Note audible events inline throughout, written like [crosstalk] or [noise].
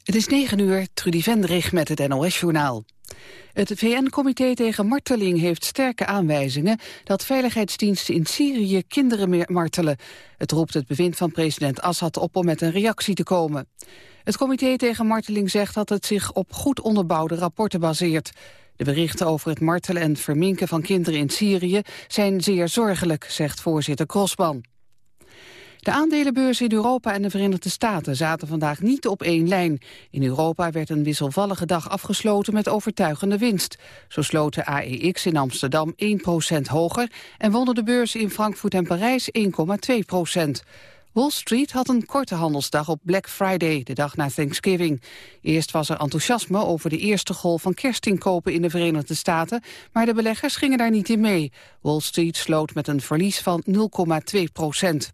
Het is 9 uur, Trudy Vendrig met het NOS-journaal. Het VN-comité tegen marteling heeft sterke aanwijzingen... dat veiligheidsdiensten in Syrië kinderen martelen. Het roept het bewind van president Assad op om met een reactie te komen. Het comité tegen marteling zegt dat het zich op goed onderbouwde rapporten baseert. De berichten over het martelen en verminken van kinderen in Syrië... zijn zeer zorgelijk, zegt voorzitter Crossman. De aandelenbeurzen in Europa en de Verenigde Staten zaten vandaag niet op één lijn. In Europa werd een wisselvallige dag afgesloten met overtuigende winst. Zo sloot de AEX in Amsterdam 1% hoger en wonnen de beurzen in Frankfurt en Parijs 1,2% Wall Street had een korte handelsdag op Black Friday, de dag na Thanksgiving. Eerst was er enthousiasme over de eerste golf van kerstinkopen in de Verenigde Staten, maar de beleggers gingen daar niet in mee. Wall Street sloot met een verlies van 0,2 procent.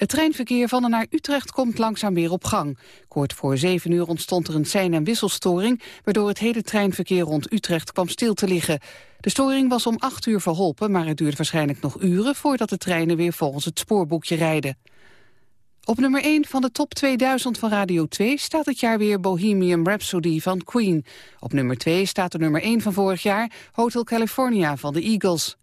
Het treinverkeer van en naar Utrecht komt langzaam weer op gang. Kort voor zeven uur ontstond er een sein- en wisselstoring... waardoor het hele treinverkeer rond Utrecht kwam stil te liggen. De storing was om acht uur verholpen, maar het duurde waarschijnlijk nog uren... voordat de treinen weer volgens het spoorboekje rijden. Op nummer 1 van de top 2000 van Radio 2 staat het jaar weer Bohemian Rhapsody van Queen. Op nummer 2 staat de nummer 1 van vorig jaar Hotel California van de Eagles.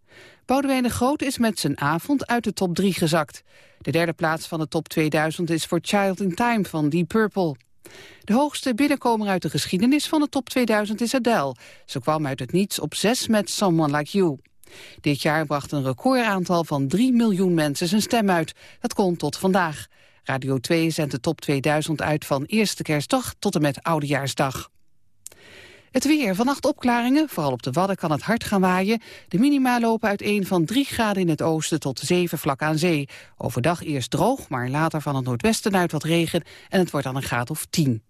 Boudewijn de Groot is met zijn avond uit de top 3 gezakt. De derde plaats van de top 2000 is voor Child in Time van Deep Purple. De hoogste binnenkomer uit de geschiedenis van de top 2000 is Adele. Ze kwam uit het niets op 6 met Someone Like You. Dit jaar bracht een recordaantal van 3 miljoen mensen zijn stem uit. Dat kon tot vandaag. Radio 2 zendt de top 2000 uit van eerste kerstdag tot en met oudejaarsdag. Het weer. Vannacht opklaringen. Vooral op de Wadden kan het hard gaan waaien. De minima lopen uiteen van 3 graden in het oosten tot 7 vlak aan zee. Overdag eerst droog, maar later van het noordwesten uit wat regen. En het wordt dan een graad of 10.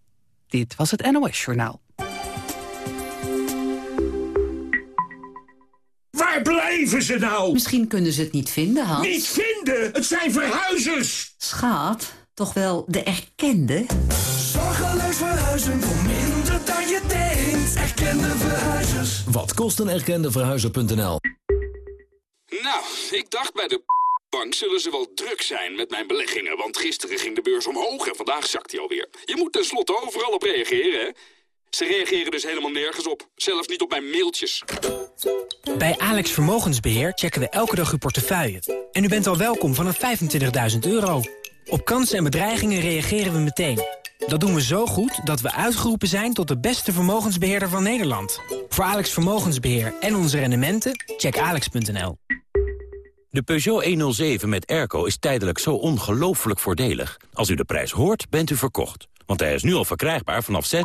Dit was het NOS Journaal. Waar blijven ze nou? Misschien kunnen ze het niet vinden, Hans. Niet vinden? Het zijn verhuizers! Schaat, toch wel de erkende? Zorgeloos verhuizen Erkende verhuizers. Wat kost een erkende verhuizer.nl? Nou, ik dacht bij de bank zullen ze wel druk zijn met mijn beleggingen. Want gisteren ging de beurs omhoog en vandaag zakt hij alweer. Je moet tenslotte overal op reageren, hè? Ze reageren dus helemaal nergens op. Zelfs niet op mijn mailtjes. Bij Alex Vermogensbeheer checken we elke dag uw portefeuille. En u bent al welkom vanaf 25.000 euro. Op kansen en bedreigingen reageren we meteen. Dat doen we zo goed dat we uitgeroepen zijn tot de beste vermogensbeheerder van Nederland. Voor Alex Vermogensbeheer en onze rendementen, check alex.nl. De Peugeot 107 met airco is tijdelijk zo ongelooflijk voordelig. Als u de prijs hoort, bent u verkocht. Want hij is nu al verkrijgbaar vanaf 6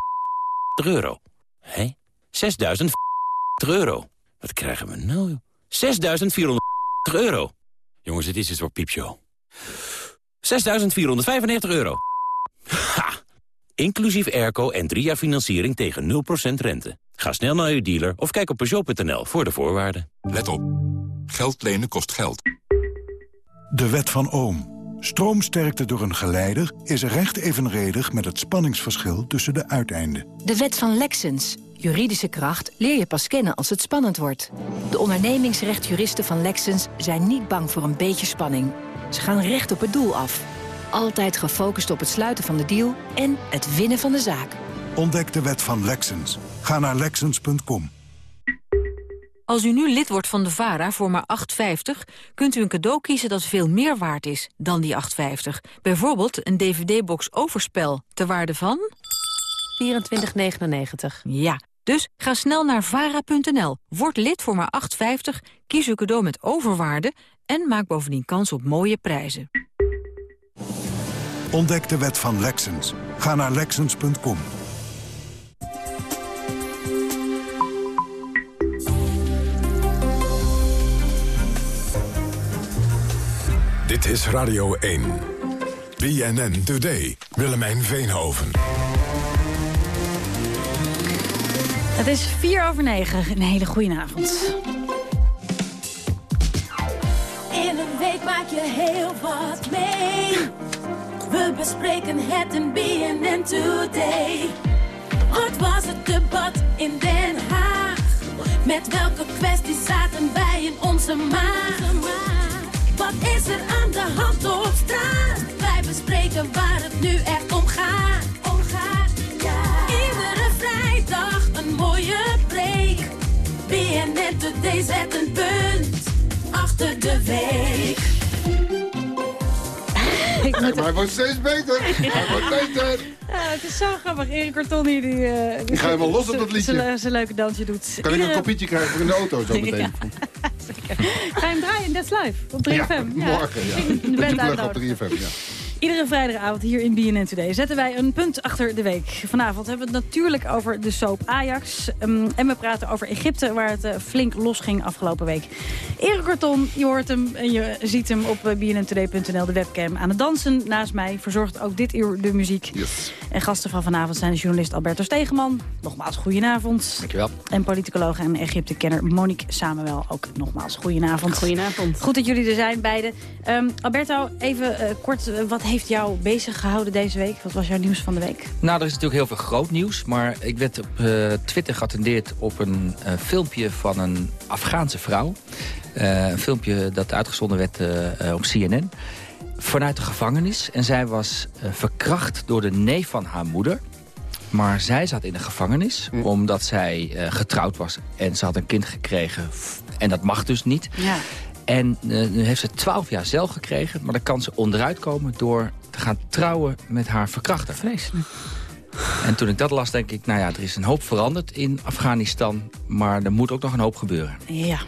euro. Hé? 6.000 euro. Wat krijgen we nou? 6.400 euro. Jongens, dit is iets voor piepshow. 6.495 euro. Ha! Inclusief airco en drie jaar financiering tegen 0% rente. Ga snel naar uw dealer of kijk op Peugeot.nl voor de voorwaarden. Let op. Geld lenen kost geld. De wet van Ohm. Stroomsterkte door een geleider is recht evenredig met het spanningsverschil tussen de uiteinden. De wet van Lexens. Juridische kracht leer je pas kennen als het spannend wordt. De ondernemingsrechtjuristen van Lexens zijn niet bang voor een beetje spanning. Ze gaan recht op het doel af. Altijd gefocust op het sluiten van de deal en het winnen van de zaak. Ontdek de wet van Lexens. Ga naar Lexens.com. Als u nu lid wordt van de VARA voor maar 8,50... kunt u een cadeau kiezen dat veel meer waard is dan die 8,50. Bijvoorbeeld een dvd-box Overspel, ter waarde van... 24,99. Ja, dus ga snel naar vara.nl, word lid voor maar 8,50... kies uw cadeau met overwaarde en maak bovendien kans op mooie prijzen. Ontdek de wet van Lexens. Ga naar Lexens.com. Dit is Radio 1. BNN Today. Willemijn Veenhoven. Het is vier over negen. Een hele goede avond. In een week maak je heel wat mee. We bespreken het in BNN Today. Wat was het debat in Den Haag. Met welke kwesties zaten wij in onze maag? Wat is er aan de hand op straat? Wij bespreken waar het nu echt om gaat. Iedere vrijdag een mooie break. BNN Today zet een punt achter de week. [laughs] Ik moet Maar hij wordt steeds beter. Hij wordt beter. Ja, het is zo grappig. Erik Cortoni die... eh, die Ik ga helemaal los op dat liedje. Zijn leuke dansje doet. Kan ik een kopietje krijgen voor in de auto zo [laughs] meteen? Ja. Ga je hem draaien in That's Live op 3FM? Ja, morgen. Ja. Terug uitnodigen. op 3FM, ja. Iedere vrijdagavond hier in BNN Today zetten wij een punt achter de week. Vanavond hebben we het natuurlijk over de soap Ajax. Ehm, en we praten over Egypte, waar het eh, flink losging afgelopen week. Erik Karton, je hoort hem en je ziet hem op eh, bnntoday.nl, de webcam. Aan het dansen naast mij verzorgt ook dit uur de muziek. En gasten van vanavond zijn de journalist Alberto Stegeman. Nogmaals, goedenavond. Dankjewel. En politicoloog en Egypte-kenner Monique Samuel. Ook nogmaals, goedenavond. Goedenavond. Goed dat jullie er zijn, beiden. Ehm, Alberto, even eh, kort, eh, wat heeft jou bezig gehouden deze week? Wat was jouw nieuws van de week? Nou, er is natuurlijk heel veel groot nieuws. Maar ik werd op eh, Twitter geattendeerd op een eh, filmpje van een Afghaanse vrouw. Eh, een filmpje dat uitgezonden werd op CNN. Vanuit de gevangenis. En zij was eh, verkracht door de neef van haar moeder. Maar zij zat in de gevangenis omdat zij eh, getrouwd was. En ze had een kind gekregen. En dat mag dus niet. Ja. En eh, nu heeft ze 12 jaar cel gekregen. Maar dan kan ze onderuit komen door te gaan trouwen met haar verkrachter. Vreselijk. En toen ik dat las, denk ik, nou ja, er is een hoop veranderd in Afghanistan. Maar er moet ook nog een hoop gebeuren. Ja.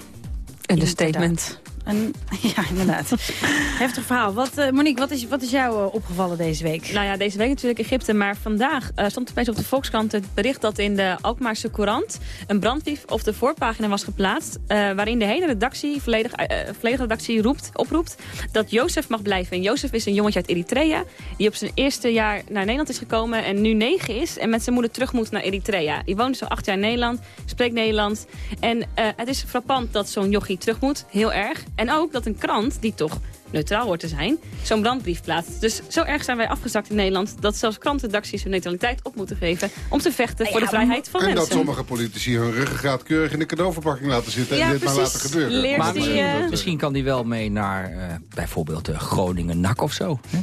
En de statement. [laughs] Ja, inderdaad. [laughs] Heftig verhaal. Wat, eh, Monique, wat is, wat is jou eh, opgevallen deze week? Nou ja, deze week natuurlijk Egypte. Maar vandaag eh, stond opeens op de Volkskrant het bericht dat in de Alkmaarse Courant... een brandbrief op de voorpagina was geplaatst... waarin de hele redactie, volledig, volledige redactie roept, oproept... dat Jozef mag blijven. En Jozef is een jongetje uit Eritrea... die op zijn eerste jaar naar Nederland is gekomen en nu negen is... en met zijn moeder terug moet naar Eritrea. Die woont al acht jaar in Nederland, spreekt Nederlands. En het is frappant dat zo'n jochie terug moet, heel erg. En ook dat een krant, die toch neutraal hoort te zijn, zo'n brandbrief plaatst. Dus zo erg zijn wij afgezakt in Nederland... dat zelfs krantredacties hun neutraliteit op moeten geven... om te vechten voor de vrijheid van en mensen. dat sommige politici hun ruggengraat keurig in de cadeauverpakking laten zitten... Ja, en dit maar precies. laten gebeuren. Leert Maar die, misschien, eh, misschien kan die wel mee naar eh, bijvoorbeeld eh, Groningen NAC of zo. hè?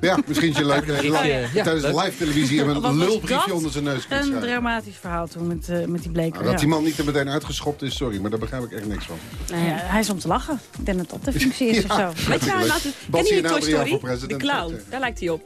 Ja, misschien is je leuk eh, Ja, li- ja, tijdens de leuk. live televisie een lulbriefje onder zijn neus kunt Een dramatisch verhaal toen met, eh, met die bleker. Nou, dat ja. die man niet er meteen uitgeschopt is, sorry, maar daar begrijp ik echt niks van. Nou ja, hij is om te lachen. Ik denk dat dat de [laughs] functie is Ja. of zo. Weet je nou, laten we- Bas ken je Toy Story? De clown, daar lijkt hij op.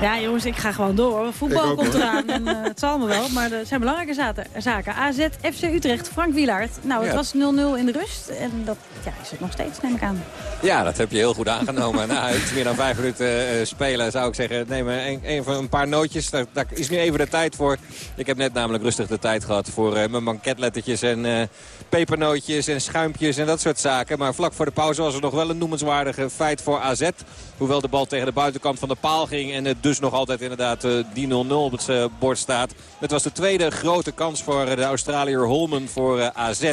Ja, jongens, ik ga gewoon door. Voetbal komt eraan. En, eh, het zal me wel, maar er zijn belangrijke zaten- zaken. AZ, FC Utrecht, Frank Wielaert. Nou, het Ja. was 0-0 in de rust. En dat ja, is het nog steeds, neem ik aan. Ja, dat heb je heel goed aangenomen. [laughs] Na iets meer dan vijf minuten eh, spelen zou ik zeggen... neem een, een, van een paar nootjes. Daar, daar is nu even de tijd voor. Ik heb net namelijk rustig de tijd gehad voor eh, mijn banketlettertjes... en eh, pepernootjes en schuimpjes en dat soort zaken. Maar vlak voor de pauze was er nog wel een noemenswaardige feit voor AZ. Hoewel de bal tegen de buitenkant van de paal ging... en het dus nog altijd inderdaad eh, die 0-0 op het eh, bord staat. Het was de tweede grote kans voor eh, de Australiër Holman voor AZ...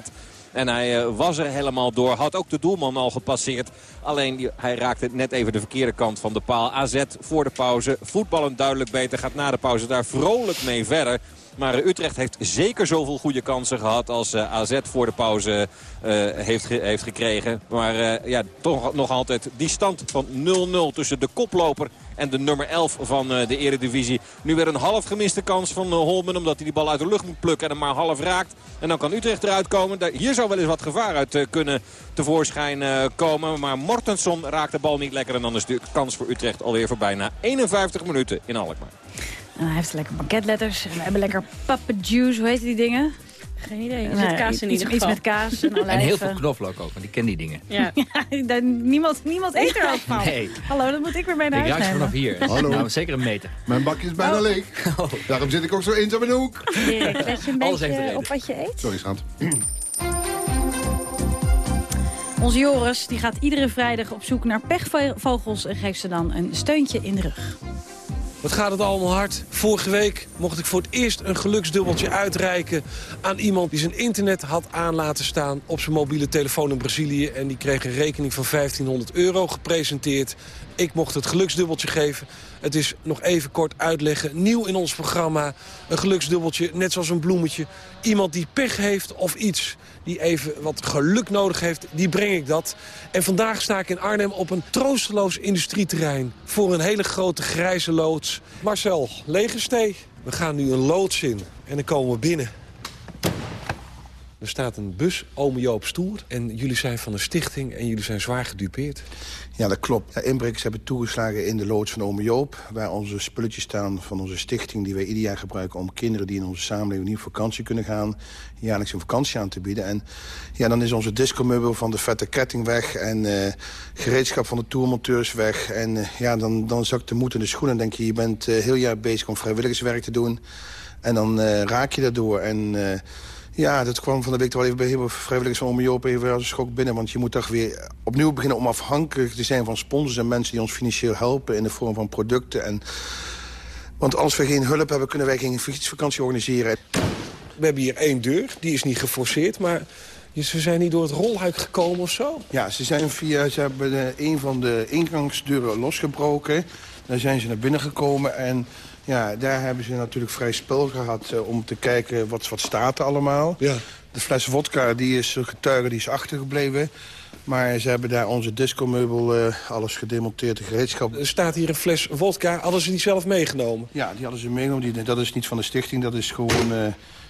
En hij was er helemaal door. Had ook de doelman al gepasseerd. Alleen hij raakte net even de verkeerde kant van de paal. AZ voor de pauze. Voetballen duidelijk beter. Gaat na de pauze daar vrolijk mee verder. Maar Utrecht heeft zeker zoveel goede kansen gehad als AZ voor de pauze heeft, heeft gekregen. Maar ja, toch nog altijd die stand van 0-0 tussen de koploper en de nummer 11 van eh, de eredivisie. Nu weer een half gemiste kans van eh, Holmen omdat hij die bal uit de lucht moet plukken en hem maar half raakt. En dan kan Utrecht eruit komen. Hier zou wel eens wat gevaar uit eh, kunnen tevoorschijn komen. Maar Mortensson raakt de bal niet lekker en dan is de kans voor Utrecht alweer voorbij na 51 minuten in Alkmaar. En hij heeft lekker banketletters. We hebben lekker papa juice. Hoe heet die dingen? Geen idee. Er Nee, zit kaas in iets, ieder iets geval. met kaas. En, [laughs] En heel olijven. veel knoflook ook, want ik ken die dingen. Ja. [laughs] niemand, niemand eet er ook van. Nee. Hallo, dat moet ik weer mee naar Ik huis ruik vanaf hier. Hallo. Nou, zeker een meter. Mijn bakje is bijna Oh. leeg. Daarom zit ik ook zo eenzaam in de hoek. Erik, let je een beetje op wat je eet? Sorry, schat. [clears throat] Onze Joris die gaat iedere vrijdag op zoek naar pechvogels... en geeft ze dan een steuntje in de rug. Wat gaat het allemaal hard. Vorige week mocht ik voor het eerst een geluksdubbeltje uitreiken... aan iemand die zijn internet had aan laten staan op zijn mobiele telefoon in Brazilië. En die kreeg een rekening van 1500 euro gepresenteerd. Ik mocht het geluksdubbeltje geven. Het is nog even kort uitleggen. Nieuw in ons programma. Een geluksdubbeltje, net zoals een bloemetje. Iemand die pech heeft of iets die even wat geluk nodig heeft, die breng ik dat. En vandaag sta ik in Arnhem op een troosteloos industrieterrein... voor een hele grote grijze loods. Marcel, lege. We gaan nu een loods in en dan komen we binnen. Er staat een bus, ome Joop Stoer. En jullie zijn van een stichting en jullie zijn zwaar gedupeerd. Ja, dat klopt. Inbrekers hebben toegeslagen in de loods van Ome Joop... waar onze spulletjes staan van onze stichting... die wij ieder jaar gebruiken om kinderen die in onze samenleving... niet op vakantie kunnen gaan, jaarlijks een vakantie aan te bieden. En ja, dan is onze discomeubel van de vette ketting weg... en uh, gereedschap van de tourmonteurs weg. En uh, ja, dan, dan zakt de moed in de schoenen en denk je... je bent uh, heel jaar bezig om vrijwilligerswerk te doen... En dan raak je daardoor. En ja, dat kwam van de week wel even bij heel vrijwilligers van Ome Joop even als een schok binnen. Want je moet toch weer opnieuw beginnen om afhankelijk te zijn van sponsors en mensen die ons financieel helpen in de vorm van producten. En, want als we geen hulp hebben, kunnen wij geen fietsvakantie organiseren. We hebben hier één deur, die is niet geforceerd, maar ze zijn niet door het rolluik gekomen of zo? Ja, ze, zijn via, ze hebben de, een van de ingangsdeuren losgebroken. Daar zijn ze naar binnen gekomen en ja, daar hebben ze natuurlijk vrij spel gehad uh, om te kijken wat, wat staat er allemaal. Ja. De fles vodka die is getuige, die is achtergebleven. Maar ze hebben daar onze discomeubel, uh, alles gedemonteerd, de gereedschap. Er staat hier een fles vodka, hadden ze die zelf meegenomen? Ja, die hadden ze meegenomen. Die, dat is niet van de stichting, dat is gewoon... Uh,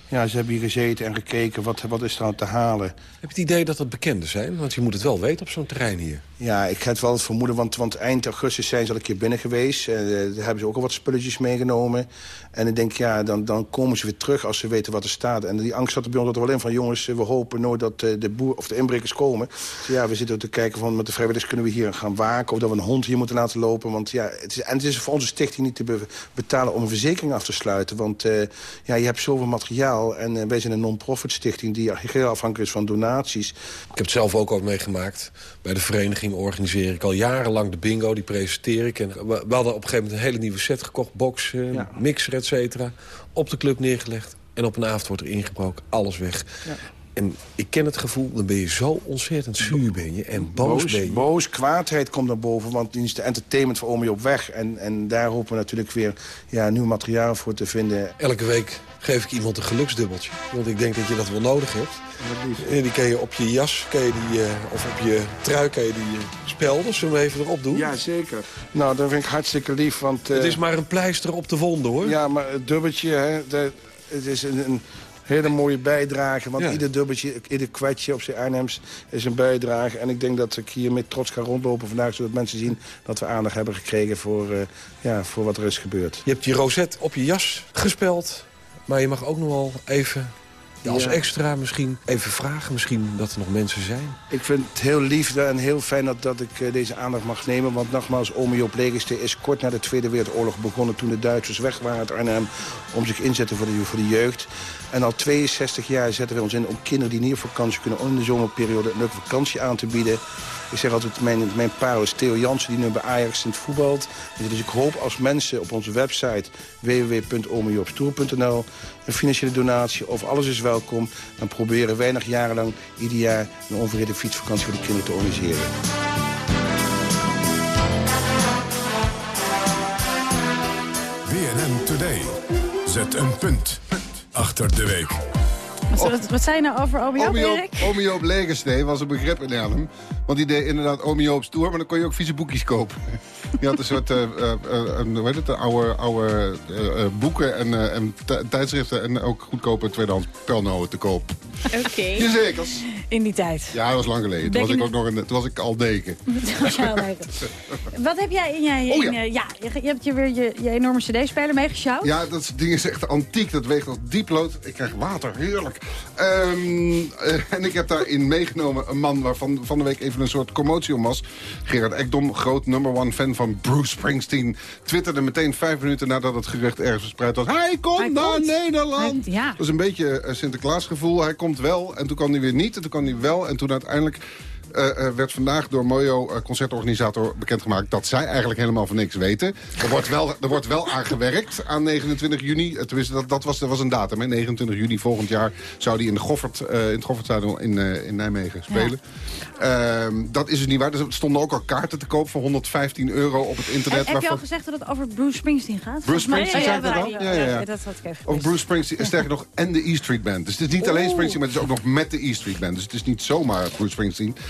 ja, ze hebben hier gezeten en gekeken, wat, wat is er aan te halen. Heb je het idee dat het bekenden zijn? Want je moet het wel weten op zo'n terrein hier. Ja, ik heb wel het vermoeden, want, want eind augustus zijn ze al een keer binnen geweest. Uh, daar hebben ze ook al wat spulletjes meegenomen. En ik denk, ja, dan, dan komen ze weer terug als ze weten wat er staat. En die angst zat er bij ons er wel in van... jongens, we hopen nooit dat uh, de boer of de inbrekers komen. Dus ja, we zitten te kijken van met de vrijwilligers kunnen we hier gaan waken... of dat we een hond hier moeten laten lopen. Want ja, het is, en het is voor onze stichting niet te be betalen om een verzekering af te sluiten. Want uh, ja, je hebt zoveel materiaal. En uh, wij zijn een non-profit stichting die heel afhankelijk is van donaties. Ik heb het zelf ook al meegemaakt. Bij de vereniging organiseer ik al jarenlang de bingo, die presenteer ik. En we, we hadden op een gegeven moment een hele nieuwe set gekocht. Box, ja. mixer, et cetera. Op de club neergelegd. En op een avond wordt er ingebroken. Alles weg. Ja. En ik ken het gevoel, dan ben je zo ontzettend zuur ben je. En boos, boos ben je. Boos, kwaadheid komt naar boven. Want die is de entertainment voor Omi op weg. En, en daar hopen we natuurlijk weer ja, nieuw materiaal voor te vinden. Elke week geef ik iemand een geluksdubbeltje. Want ik denk dat je dat wel nodig hebt. En die kan je op je jas, kan je die, uh, of op je trui, kan je die uh, spelden. Zullen we even erop doen? Ja, zeker. Nou, dat vind ik hartstikke lief. Want, uh, het is maar een pleister op de wonden, hoor. Ja, maar het dubbeltje, hè, de, het is een, een hele mooie bijdrage. Want ja. ieder dubbeltje, ieder kwetje op zijn Arnhems is een bijdrage. En ik denk dat ik hier met trots ga rondlopen vandaag... zodat mensen zien dat we aandacht hebben gekregen voor, uh, ja, voor wat er is gebeurd. Je hebt die rozet op je jas gespeld. Maar je mag ook nog wel even ja, als extra misschien even vragen misschien dat er nog mensen zijn. Ik vind het heel lief en heel fijn dat, dat ik uh, deze aandacht mag nemen. Want nogmaals, Ome Joop Legerste is kort na de Tweede Wereldoorlog begonnen... toen de Duitsers weg waren uit Arnhem om zich inzetten voor de, voor de jeugd. En al 62 jaar zetten we ons in om kinderen die niet op vakantie kunnen... om de zomerperiode een leuke vakantie aan te bieden. Ik zeg altijd, mijn, mijn pa is Theo Jansen, die nu bij Ajax in het voetbalt. Dus ik hoop als mensen op onze website www.omejoopstoer.nl een financiële donatie of alles is welkom. Dan proberen wij nog jarenlang ieder jaar een onverhinde fietsvakantie voor de kinderen te organiseren. BNN Today. Zet een punt achter de week. Wat, wat, wat zei je nou over Omi Joop, Erik? Omi Joop Legersnee was een begrip in Arnhem. Want die deed inderdaad Omi Joop stoer, maar dan kon je ook vieze boekjes kopen. Die had een soort uh, uh, uh, hoe heet het, oude, oude boeken en, en tijdschriften... en ook goedkope tweedehands pelnoten te koop. Oké. Okay. Jazeker. In die tijd. Ja, dat was lang geleden. Toen was, ik ook nog een, toen was ik al deken. [laughs] Wat heb jij in jij... Oh, in, ja. ja, je, je hebt je weer je, je enorme cd-speler meegesjouwd? Ja, dat ding is echt antiek. Dat weegt als dieplood. Ik krijg water, heerlijk. Um, en ik heb daarin meegenomen een man waarvan van de week even een soort commotie om was. Gerard Ekdom, groot number one fan van Bruce Springsteen... twitterde meteen vijf minuten nadat het gerucht ergens verspreid was... Hij komt hij naar komt. Nederland! Hij, ja. Dat is een beetje uh, Sinterklaasgevoel. Hij komt wel en toen kwam hij weer niet en toen kwam hij wel... en toen uiteindelijk uh, uh, werd vandaag door Mojo, uh, concertorganisator, bekendgemaakt... dat zij eigenlijk helemaal van niks weten. Er wordt wel, er wordt wel aan gewerkt aan 29 juni. Tenminste, dat, dat, was, dat was een datum. Hè. 29 juni volgend jaar zou die in, de Goffert, in het Goffertstadion in, in Nijmegen spelen. Ja. Ehm, dat is dus niet waar. Er stonden ook al kaarten te koop voor 115 euro op het internet. En, heb je al gezegd dat het over Bruce Springsteen gaat? Bruce Springsteen, ja, zei dat dan? Ja, ja, dat had ik even Over Bruce Springsteen, sterker nog, en de E Street Band. Dus het is niet alleen Springsteen, maar het is ook nog met de E Street Band. Dus het is niet zomaar Bruce Springsteen.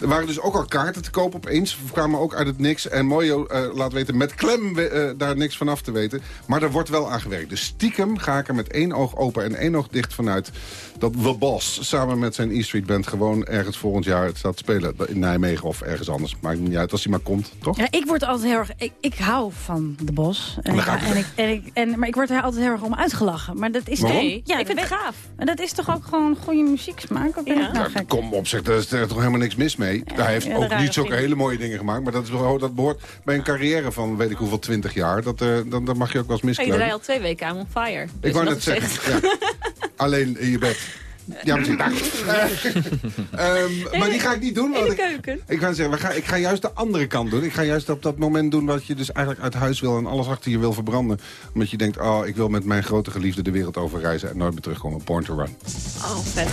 Er waren dus ook al kaarten te koop opeens. We kwamen ook uit het niks. En Mojo eh, laat weten met klem eh, daar niks van af te weten. Maar er wordt wel aan gewerkt. Dus stiekem ga ik er met één oog open en één oog dicht vanuit... dat The Boss samen met zijn E-Street Band gewoon ergens volgend jaar staat te spelen. In Nijmegen of ergens anders. Maakt niet uit als hij maar komt, toch? Ja, ik word altijd heel erg... Ik, ik hou van de bos. En ik, en ik, en ik, en, maar ik word er altijd heel erg om uitgelachen. Maar dat is Waarom? Nee, ja, ik vind het gaaf. En dat is toch ook gewoon goede muzieksmaak? Ik nou Ja, kom op, zeg, daar is er toch helemaal niks mis mee. Hij heeft ja, de ook rare niet zulke vriend. hele mooie dingen gemaakt. Maar dat, is, wel- dat behoort bij een carrière van weet ik hoeveel, twintig jaar. Dat, eh, dan, dan mag je ook wel eens Hey, je miskleinen. draait al twee weken aan on fire. Ik wou net zeggen. Ja. Alleen in je bed. Ja, misschien. Nou, [laughs] ehm, maar die ga ik niet doen. In Want de ik, keuken. ik, ga zeggen, gaan, ik ga juist de andere kant doen. Ik ga juist op dat moment doen wat je dus eigenlijk uit huis wil... en alles achter je wil verbranden. Omdat je denkt, oh, ik wil met mijn grote geliefde de wereld over reizen... en nooit meer terugkomen. Born to Run. Oh, vet.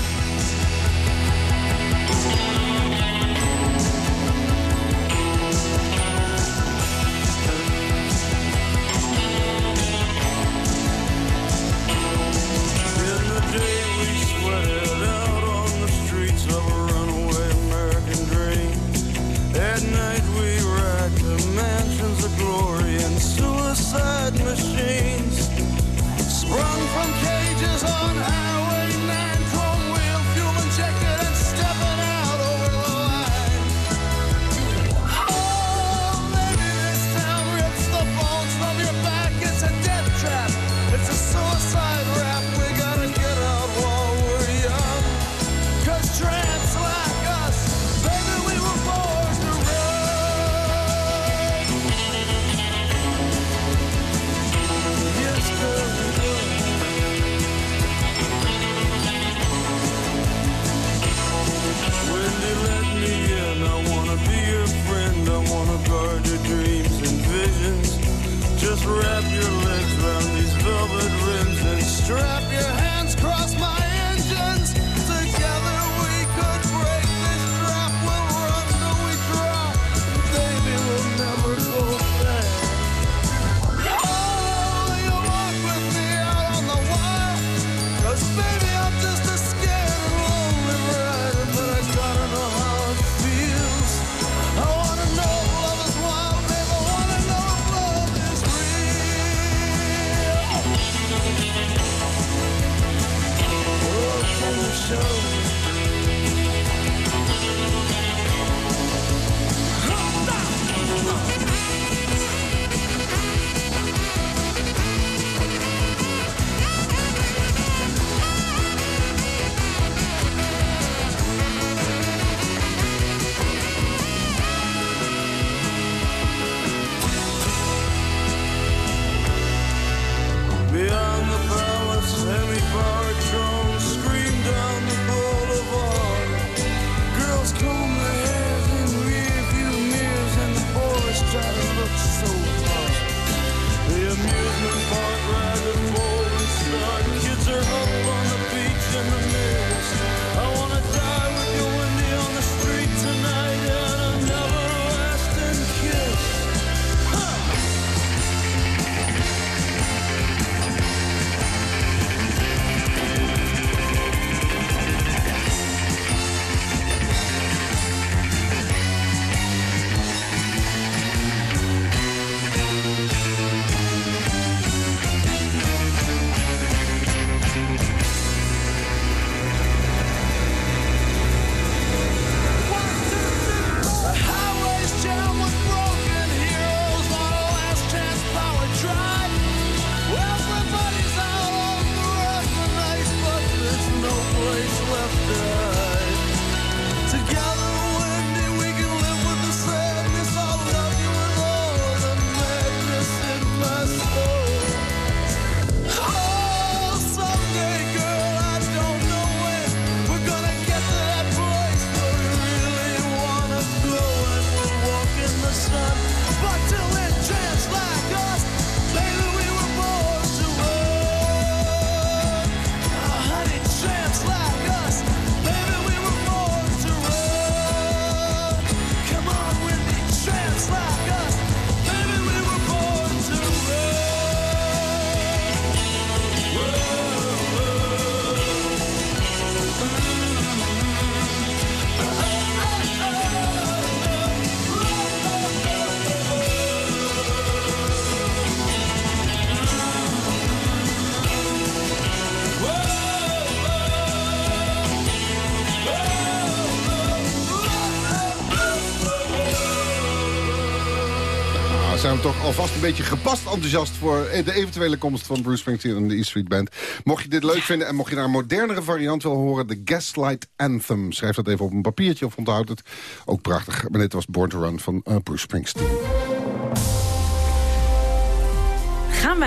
Alvast een beetje gepast enthousiast... voor de eventuele komst van Bruce Springsteen en de E Street Band. Mocht je dit leuk vinden en mocht je naar een modernere variant willen horen... de Gaslight Anthem. Schrijf dat even op een papiertje of onthoud het. Ook prachtig. Maar dit was Born to Run van uh, Bruce Springsteen.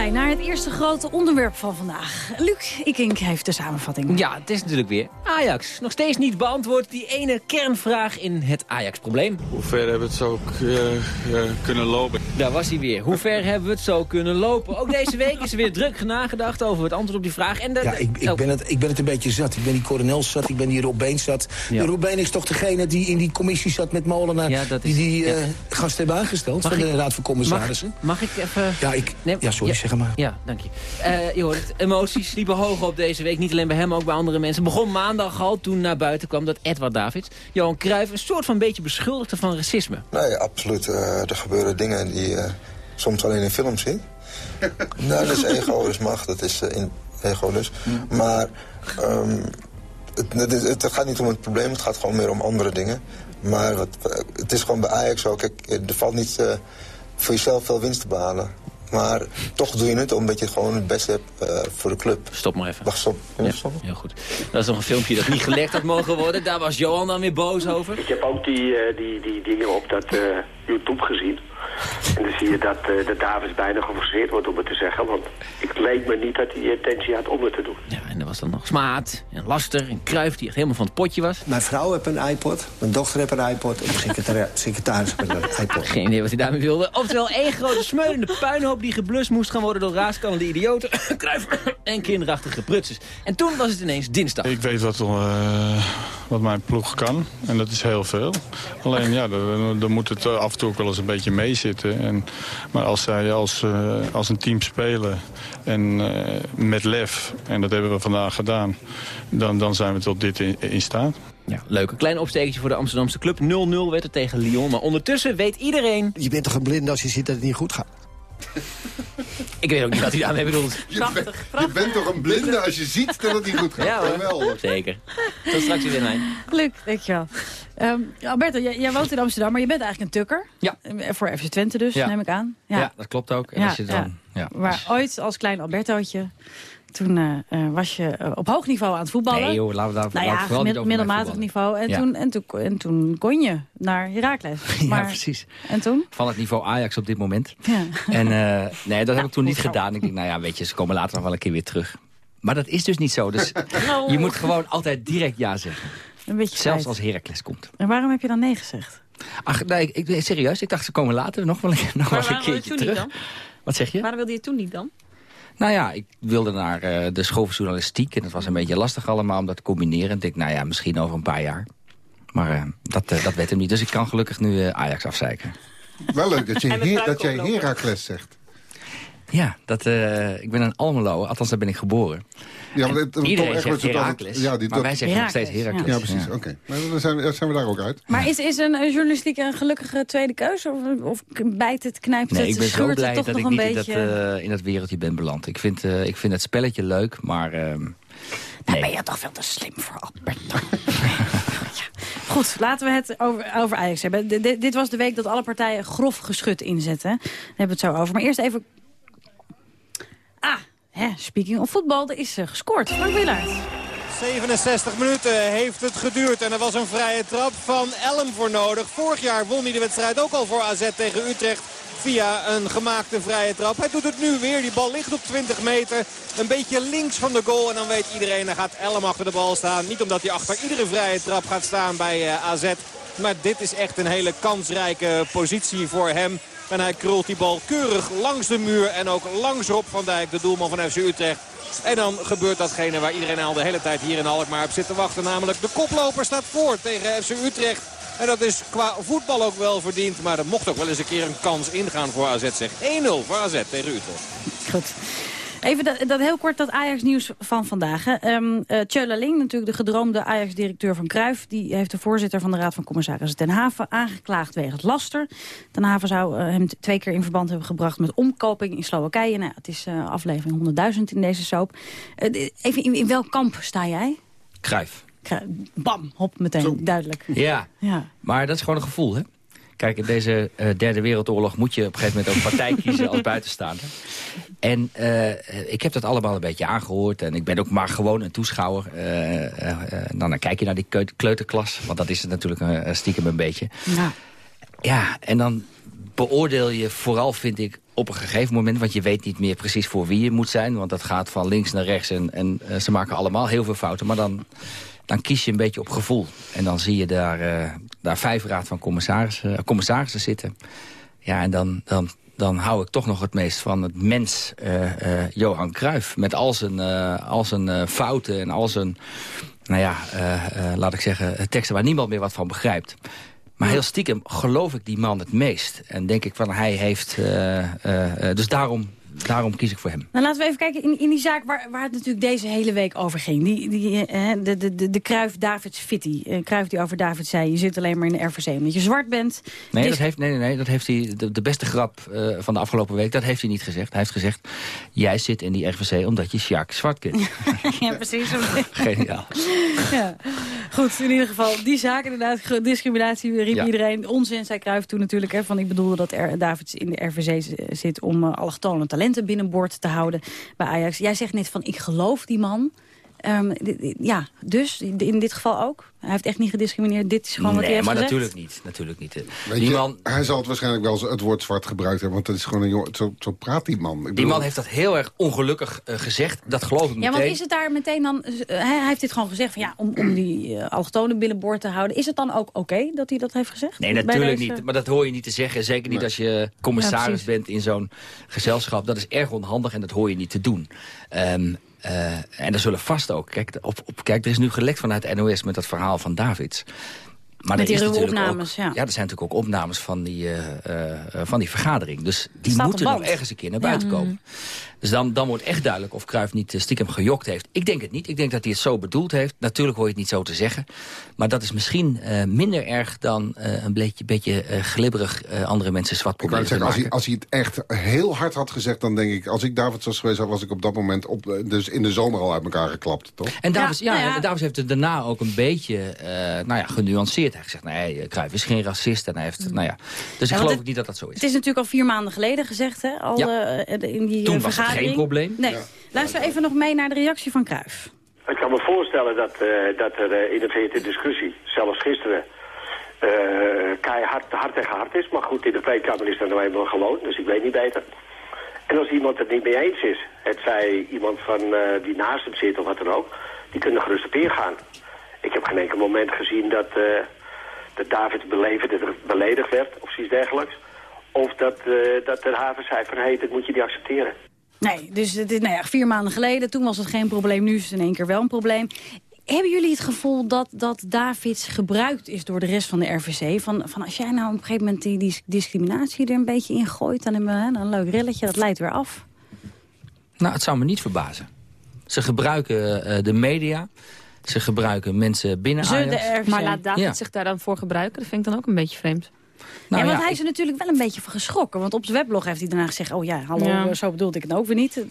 Naar het eerste grote onderwerp van vandaag. Luc Ikink heeft de samenvatting. Ja, het is natuurlijk weer Ajax. Nog steeds niet beantwoord die ene kernvraag in het Ajax-probleem. Hoe ver hebben we het zo uh, uh, kunnen lopen? Daar was hij weer. Hoe ver hebben we het zo kunnen lopen? Ook deze week is er weer druk nagedacht over het antwoord op die vraag. En de, ja, ik, ik, ben het, ik ben het een beetje zat. Ik ben die coronel zat, ik ben die Robeen zat. Ja. De is toch degene die in die commissie zat met Molenaar... Ja, die die uh, gast hebben aangesteld mag van ik, de Raad van Commissarissen. Mag, mag ik even... Ja, ik, nee, ja sorry, zeg maar. Ja, dank je. Uh, je hoort het, emoties liepen hoog op deze week. Niet alleen bij hem, ook bij andere mensen. Begon maandag al toen naar buiten kwam dat Edward Davids... Johan Cruijff een soort van beetje beschuldigde van racisme. Nee, absoluut. Uh, er gebeuren dingen die je soms alleen in films ziet. [laughs] nou, dat is ego, dat is macht, dat is uh, in, ego dus. Mm. Maar um, het, het, het, gaat niet om het probleem, het gaat gewoon meer om andere dingen. Maar het, het is gewoon bij Ajax zo. Kijk, er valt niet voor jezelf veel winst te behalen. Maar toch doe je het omdat je gewoon het beste hebt uh, voor de club. Stop maar even. Wacht, stop. Ja, stoppen? Heel goed. Dat is nog een filmpje dat niet gelekt had mogen worden. Daar was Johan dan weer boos over. Ik heb ook die, uh, die, die dingen op dat uh, YouTube gezien. En dan zie je dat, uh, dat Davids bijna geforceerd wordt om het te zeggen. Want het leek me niet dat hij intentie had om het te doen. Ja, en er was dan nog Smaat en Laster en Kruif die echt helemaal van het potje was. Mijn vrouw heeft een iPod, mijn dochter heeft een iPod... en de secretaris heeft een iPod. Geen idee wat hij daarmee wilde. Oftewel één grote smeulende puinhoop die geblust moest gaan worden... door raaskannende idioten, [coughs] Kruif en kinderachtige prutsers. En toen was het ineens dinsdag. Ik weet wat, uh, wat mijn ploeg kan en dat is heel veel. Alleen ja, dan, dan moet het af en toe ook wel eens een beetje meezitten. En, maar als zij als, uh, als een team spelen en uh, met lef, en dat hebben we vandaag gedaan... dan, dan zijn we tot dit in, in staat. Ja, leuk. Een klein opstekertje voor de Amsterdamse club. 0-0 werd het tegen Lyon. Maar ondertussen weet iedereen... Je bent toch een blind als je ziet dat het niet goed gaat? [laughs] Ik weet ook niet wat hij daarmee bedoelt. Je, ben, je bent toch een blinde als je ziet dat het niet goed gaat? Ja hoor, zeker. Tot straks weer, Lijn. Luc, dankjewel. Um, Alberto, jij, jij, woont in Amsterdam, maar je bent eigenlijk een tukker. Ja. Voor FC Twente dus, ja. neem ik aan. Ja, ja dat klopt ook. En ja, als je dan, ja. Maar ooit als klein Albertootje... Toen uh, uh, was je uh, op hoog niveau aan het voetballen. Nee joh, laten we daar nou ja, vooral mid, middelmatig niveau. En, ja. toen, en, toen, en toen kon je naar Heracles. [laughs] Maar, ja, precies. En toen? Van het niveau Ajax op dit moment. Ja. En nee, dat heb ik toen niet gedaan. Ik denk, nou ja, weet je, ze komen later nog wel een keer weer terug. Maar dat is dus niet zo. Dus oh. [laughs] je moet gewoon altijd direct ja zeggen. Een beetje Zelfs kwijt. als Heracles komt. En waarom heb je dan nee gezegd? Ach, nee, ik, serieus. Ik dacht, ze komen later nog wel, nog wel een keertje terug. Dan? Wat zeg je? Waarom wilde je toen niet dan? Nou ja, ik wilde naar uh, de school van journalistiek. En dat was een beetje lastig allemaal om dat te combineren. En ik denk, nou ja, misschien over een paar jaar. Maar uh, dat, uh, dat werd hem niet. Dus ik kan gelukkig nu Ajax afzeiken. Wel leuk dat, je heer, dat jij Heracles zegt. Ja, dat, ik ben een Almelo. Althans, daar ben ik geboren. Ja, maar het, iedereen toch zegt ja, die, maar wij zeggen nog steeds Heracles. Ja, precies. Ja. Oké. Okay. Maar dan zijn, we, zijn we daar ook uit. Maar is, is een, een journalistiek een gelukkige tweede keuze? Of, of bijt het, knijpt nee, het, ik ben schuurt zo blij het toch dat ik nog niet een in, beetje... dat, uh, in dat wereldje ben beland. Ik vind, uh, ik vind het spelletje leuk, maar... Uh, Dan nee. ben je toch veel te slim voor Alberto. [laughs] Goed, laten we het over, over Ajax hebben. D dit was de week dat alle partijen grof geschut inzetten. Daar hebben we het zo over. Maar eerst even... Speaking of voetbal, er is uh, gescoord. Frank Willaert. 67 minuten heeft het geduurd en er was een vrije trap van Elm voor nodig. Vorig jaar won hij de wedstrijd ook al voor AZ tegen Utrecht via een gemaakte vrije trap. Hij doet het nu weer. Die bal ligt op 20 meter. Een beetje links van de goal. En dan weet iedereen, dan gaat Elm achter de bal staan. Niet omdat hij achter iedere vrije trap gaat staan bij uh, AZ. Maar dit is echt een hele kansrijke positie voor hem. En hij krult die bal keurig langs de muur. En ook langs Rob van Dijk, de doelman van FC Utrecht. En dan gebeurt datgene waar iedereen al de hele tijd hier in Alkmaar op zit te wachten. Namelijk de koploper staat voor tegen FC Utrecht. En dat is qua voetbal ook wel verdiend. Maar er mocht ook wel eens een keer een kans ingaan voor AZ. Zeg 1-0 voor AZ tegen Utrecht. Goed. Even dat, dat, heel kort dat Ajax-nieuws van vandaag. Um, uh, Tjöla Ling, natuurlijk de gedroomde Ajax-directeur van Cruijff... die heeft de voorzitter van de Raad van Commissarissen Ten Haven aangeklaagd wegens laster. Ten Haven zou uh, hem twee keer in verband hebben gebracht met omkoping in Slowakije. Nou, het is uh, aflevering 100.000 in deze soap. even, in, in welk kamp sta jij? Cruijff. Bam, hop, meteen, Zo. duidelijk. Ja. ja, maar dat is gewoon een gevoel, hè? Kijk, in deze uh, derde wereldoorlog moet je op een gegeven moment ook partij kiezen als buitenstaander. En uh, ik heb dat allemaal een beetje aangehoord. En ik ben ook maar gewoon een toeschouwer. Uh, dan kijk je naar die kleuterklas. Want dat is het natuurlijk een, stiekem een beetje. Ja. ja, en dan beoordeel je vooral, vind ik, op een gegeven moment... want je weet niet meer precies voor wie je moet zijn... want dat gaat van links naar rechts en, en ze maken allemaal heel veel fouten. Maar dan, dan kies je een beetje op gevoel. En dan zie je daar, daar vijf raad van commissarissen, commissarissen zitten. Ja, en dan, dan, dan hou ik toch nog het meest van het mens Johan Cruijff. Met al zijn, al zijn fouten en al zijn... Nou ja, laat ik zeggen, teksten waar niemand meer wat van begrijpt. Maar heel stiekem geloof ik die man het meest. En denk ik van hij heeft... Uh, dus daarom daarom kies ik voor hem. Nou, laten we even kijken in, in die zaak waar, waar het natuurlijk deze hele week over ging. Die, die, eh, de, de, de, de Kruif-Davids Fitty. Uh, Kruif die over David zei, je zit alleen maar in de RVC omdat je zwart bent. Nee, dat heeft, nee, nee, nee, dat heeft hij, de, de beste grap uh, van de afgelopen week, dat heeft hij niet gezegd. Hij heeft gezegd, jij zit in die RVC omdat je Sjaak zwart kunt. [laughs] ja, precies. [laughs] Geniaal. ja. Goed, in ieder geval, die zaak inderdaad, discriminatie riep iedereen. Onzin, zei Kruif toen natuurlijk, hè, van ik bedoelde dat er, Davids in de RVC zit om uh, allochtone talenten binnenboord te houden bij Ajax. Jij zegt net van ik geloof die man. Um, ja, dus in dit geval ook? Hij heeft echt niet gediscrimineerd. Dit is gewoon wat hij heeft maar gezegd. natuurlijk niet. Natuurlijk niet. Weet die man... Hij zal het waarschijnlijk wel het woord zwart gebruikt hebben. Want dat is gewoon een jongen, zo, zo praat die man. Ik die bedoel... man heeft dat heel erg ongelukkig uh, gezegd. Dat geloof ik meteen. Ja, want is het daar meteen dan... Uh, hij heeft dit gewoon gezegd van ja, om, om die uh, allochtonen binnenboord te houden. Is het dan ook oké okay dat hij dat heeft gezegd? Nee, natuurlijk deze... niet. Maar dat hoor je niet te zeggen. Zeker niet nee. als je commissaris ja, bent in zo'n gezelschap. Dat is erg onhandig en dat hoor je niet te doen. Um, uh, en er zullen vast ook... Kijk, op, op, kijk, er is nu gelekt vanuit NOS met dat verhaal van Davids. Maar Met die opnames, ook, ja. Ja, er zijn natuurlijk ook opnames van die, uh, uh, van die vergadering. Dus die moeten nog ergens een keer naar buiten ja. komen. Dus dan, dan wordt echt duidelijk of Cruijff niet stiekem gejokt heeft. Ik denk het niet. Ik denk dat hij het zo bedoeld heeft. Natuurlijk hoor je het niet zo te zeggen. Maar dat is misschien uh, minder erg dan uh, een beetje, beetje uh, glibberig andere mensen zwart proberen zeggen, als hij, als hij het echt heel hard had gezegd, dan denk ik... als ik Davids was geweest, was ik op dat moment op, dus in de zomer al uit elkaar geklapt, toch? En Davids, ja, ja, ja. Davids heeft het daarna ook een beetje nou ja, genuanceerd. Hij heeft gezegd, nee, Cruijff is geen racist. En hij heeft, mm. nou ja. Dus ik geloof het, niet dat dat zo is. Het is natuurlijk al vier maanden geleden gezegd, hè? Al in die Toen vergadering. geen probleem. Nee. Ja. Luister even nog mee naar de reactie van Cruijff. Ik kan me voorstellen dat, uh, dat er uh, in de discussie, zelfs gisteren, uh, keihard hard tegen hard is. Maar goed, in de pleedkamer is dat nou eenmaal gewoon, dus ik weet niet beter. En als iemand het niet mee eens is, het zij iemand van, die naast hem zit of wat dan ook, die kunnen gerust op ingaan. Ik heb geen enkel moment gezien dat, dat David beledigd werd of zoiets dergelijks. Of dat, dat de haven zei van, hé, hey, dat moet je niet accepteren. Nee, dus het is nou ja, vier maanden geleden. Toen was het geen probleem, nu is het in één keer wel een probleem. Hebben jullie het gevoel dat, dat Davids gebruikt is door de rest van de RVC? Van, van als jij nou op een gegeven moment die, die discriminatie er een beetje in gooit... dan hebben we hè, een leuk rilletje, dat leidt weer af. Nou, het zou me niet verbazen. Ze gebruiken uh, de media... Ze gebruiken mensen binnen Ze Ajax. Maar laat David ja. zich daar dan voor gebruiken? Dat vind ik dan ook een beetje vreemd. Nou, ja, want ja, hij is er natuurlijk wel een beetje van geschrokken. Want op zijn weblog heeft hij daarna gezegd... oh ja, hallo, ja. zo bedoelde ik het ook weer niet.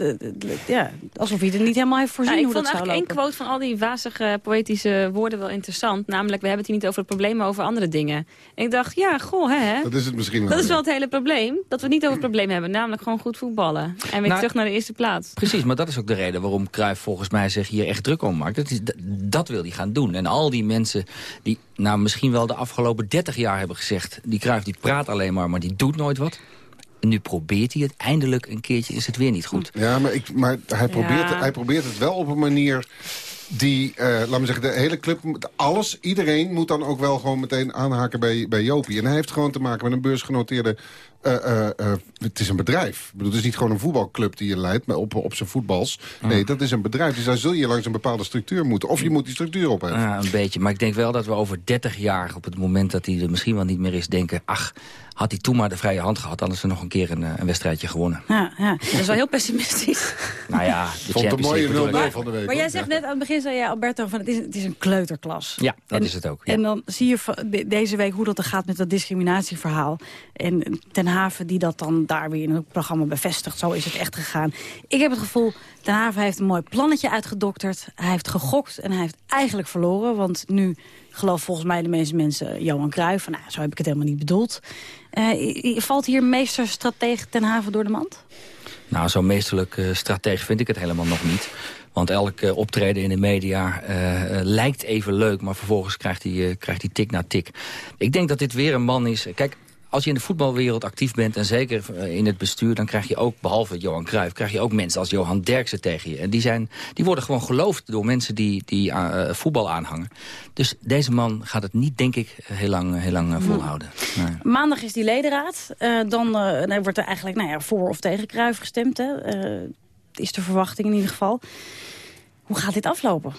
Ja, alsof hij er niet helemaal heeft voorzien ja, hoe dat zou lopen. Ik vond eigenlijk één quote van al die wazige poëtische woorden wel interessant. Namelijk, we hebben het hier niet over het probleem, maar over andere dingen. En ik dacht, ja, goh, hè. Dat is het misschien wel. Dat is wel het hele probleem. Dat we het niet over het probleem hebben. Namelijk gewoon goed voetballen. En weer nou, terug naar de eerste plaats. Precies, maar dat is ook de reden waarom Cruijff volgens mij zich hier echt druk om maakt. Dat, is, dat wil hij gaan doen. En al die mensen die nou misschien wel de afgelopen 30 jaar hebben gezegd... die Cruijff die praat alleen maar, maar die doet nooit wat. En nu probeert hij het. Eindelijk een keertje is het weer niet goed. Ja, maar, ik, maar hij, probeert, ja. hij probeert het wel op een manier die, uh, laat me zeggen, de hele club, alles, iedereen moet dan ook wel gewoon meteen aanhaken bij, bij Jopie. En hij heeft gewoon te maken met een beursgenoteerde uh, uh, uh, het is een bedrijf. Ik bedoel, het is niet gewoon een voetbalclub die je leidt maar op, op zijn voetbals. Nee, dat is een bedrijf. Dus daar zul je langs een bepaalde structuur moeten. Of je moet die structuur opheffen. Ja, een beetje. Maar ik denk wel dat we over 30 jaar, op het moment dat hij er misschien wel niet meer is, denken... ach, had hij toen maar de vrije hand gehad, dan is er nog een keer een, een wedstrijdje gewonnen. Ja, ja, dat is wel heel pessimistisch. [laughs] nou ja, de Vond een mooie 0 van de week. Maar jij zegt net aan het begin, zei jij Alberto, van het is, het is een kleuterklas. Ja, dat en, is het ook. Ja. En dan zie je deze week hoe dat er gaat met dat discriminatieverhaal. En Ten Haven die dat dan daar weer in het programma bevestigt. Zo is het echt gegaan. Ik heb het gevoel, Den Haven heeft een mooi plannetje uitgedokterd. Hij heeft gegokt en hij heeft eigenlijk verloren. Want nu geloof volgens mij de meeste mensen Johan Cruijff. Nou, zo heb ik het helemaal niet bedoeld. Uh, valt hier meesterstratege Ten Haven door de mand? Nou, zo'n meesterlijk uh, vind ik het helemaal nog niet. Want elk uh, optreden in de media lijkt even leuk... maar vervolgens krijgt hij, krijgt hij tik na tik. Ik denk dat dit weer een man is... Kijk, als je in de voetbalwereld actief bent en zeker eh, in het bestuur... dan krijg je ook, behalve Johan Cruijff, krijg je ook mensen als Johan Derksen tegen je. En die, zijn, die worden gewoon geloofd door mensen die, die uh, voetbal aanhangen. Dus deze man gaat het niet, denk ik, heel lang, heel lang uh, volhouden. Nee. Maandag is die ledenraad. dan wordt er eigenlijk nou ja, voor of tegen Cruijff gestemd. Hè? is de verwachting in ieder geval. Hoe gaat dit aflopen?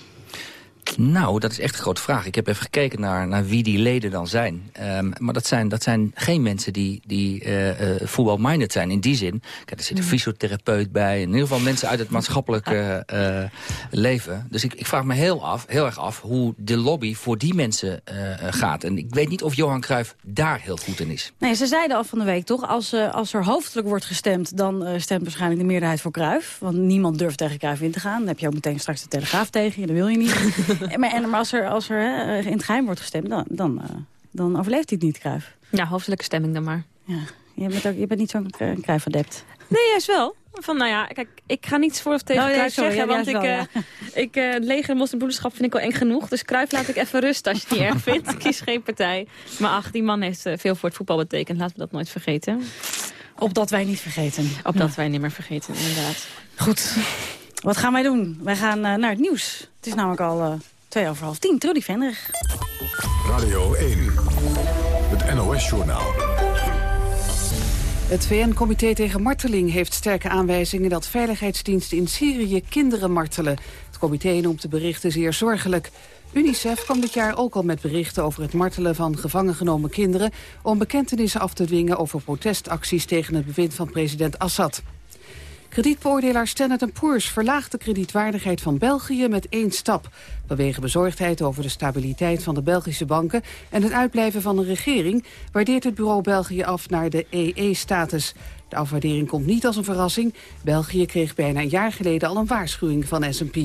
Nou, dat is echt een grote vraag. Ik heb even gekeken naar, naar wie die leden dan zijn. Um, maar dat zijn, dat zijn geen mensen die, die uh, voetbalminded zijn. In die zin, kijk, er zit een mm. fysiotherapeut bij. In ieder geval mensen uit het maatschappelijke uh, [laughs] leven. Dus ik, ik vraag me heel, af, heel erg af hoe de lobby voor die mensen gaat. En ik weet niet of Johan Cruijff daar heel goed in is. Nee, ze zeiden al van de week toch, als, als er hoofdelijk wordt gestemd... dan stemt waarschijnlijk de meerderheid voor Cruijff. Want niemand durft tegen Cruijff in te gaan. Dan heb je ook meteen straks de Telegraaf tegen je, dat wil je niet. [laughs] [laughs] maar, en, maar als er, als er hè, in het geheim wordt gestemd, dan, dan, uh, dan overleeft hij het niet, Kruif. Ja, hoofdelijke stemming dan maar. Ja. Je, bent ook, je bent niet zo'n Kruif-adept. Nee, juist wel. Van, nou ja, kijk, ik ga niets voor of tegen oh, Cruijff zeggen, want ik, wel, ja. uh, ik uh, leger moslimbroederschap vind ik wel eng genoeg. Dus Cruijff laat ik even rust als je het niet erg vindt. Kies geen partij. Maar ach, die man heeft veel voor het voetbal betekend. Laten we dat nooit vergeten. Opdat wij niet vergeten. Opdat ja. wij niet meer vergeten, inderdaad. Goed. Wat gaan wij doen? Wij gaan naar het nieuws. Het is namelijk al Twee over half tien, Trudy Venrich. Radio 1, het NOS-journaal. Het VN-comité tegen marteling heeft sterke aanwijzingen... dat veiligheidsdiensten in Syrië kinderen martelen. Het comité noemt de berichten zeer zorgelijk. UNICEF kwam dit jaar ook al met berichten over het martelen van gevangen genomen kinderen... om bekentenissen af te dwingen over protestacties tegen het bewind van president Assad. Kredietbeoordelaar Standard Poor's verlaagt de kredietwaardigheid van België met één stap. Vanwege bezorgdheid over de stabiliteit van de Belgische banken en het uitblijven van een regering waardeert het bureau België af naar de EE-status. De afwaardering komt niet als een verrassing. België kreeg bijna een jaar geleden al een waarschuwing van S&P.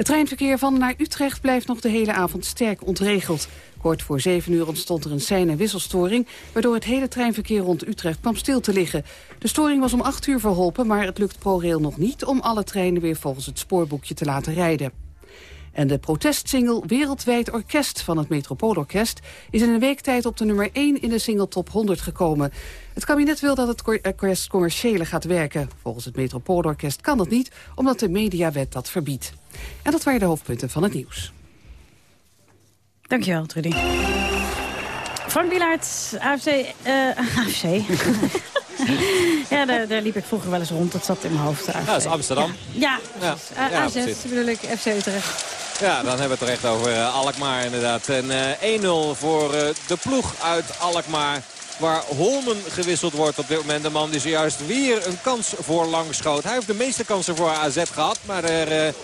Het treinverkeer van naar Utrecht blijft nog de hele avond sterk ontregeld. Kort voor 7 uur ontstond er een sein- en wisselstoring... waardoor het hele treinverkeer rond Utrecht kwam stil te liggen. De storing was om 8 uur verholpen, maar het lukt ProRail nog niet... om alle treinen weer volgens het spoorboekje te laten rijden. En de protestsingle Wereldwijd Orkest van het Metropoolorkest... is in een week tijd op de nummer 1 in de single top 100 gekomen. Het kabinet wil dat het orkest commerciële gaat werken. Volgens het Metropoolorkest kan dat niet, omdat de mediawet dat verbiedt. En dat waren de hoofdpunten van het nieuws. Dankjewel, Trudy. Frank Wielaert, AFC... Uh, AFC. [laughs] [laughs] ja, daar, daar, liep ik vroeger wel eens rond. Dat zat in mijn hoofd. AFC. Ja, dat is Amsterdam. Ja, ja. Ja AZ bedoel ik, FC Utrecht. Ja, dan hebben we het terecht over uh, Alkmaar inderdaad. En uh, 1-0 voor uh, de ploeg uit Alkmaar. Waar Holmen gewisseld wordt op dit moment. De man die zojuist weer een kans voor lang schoot. Hij heeft de meeste kansen voor AZ gehad. Maar er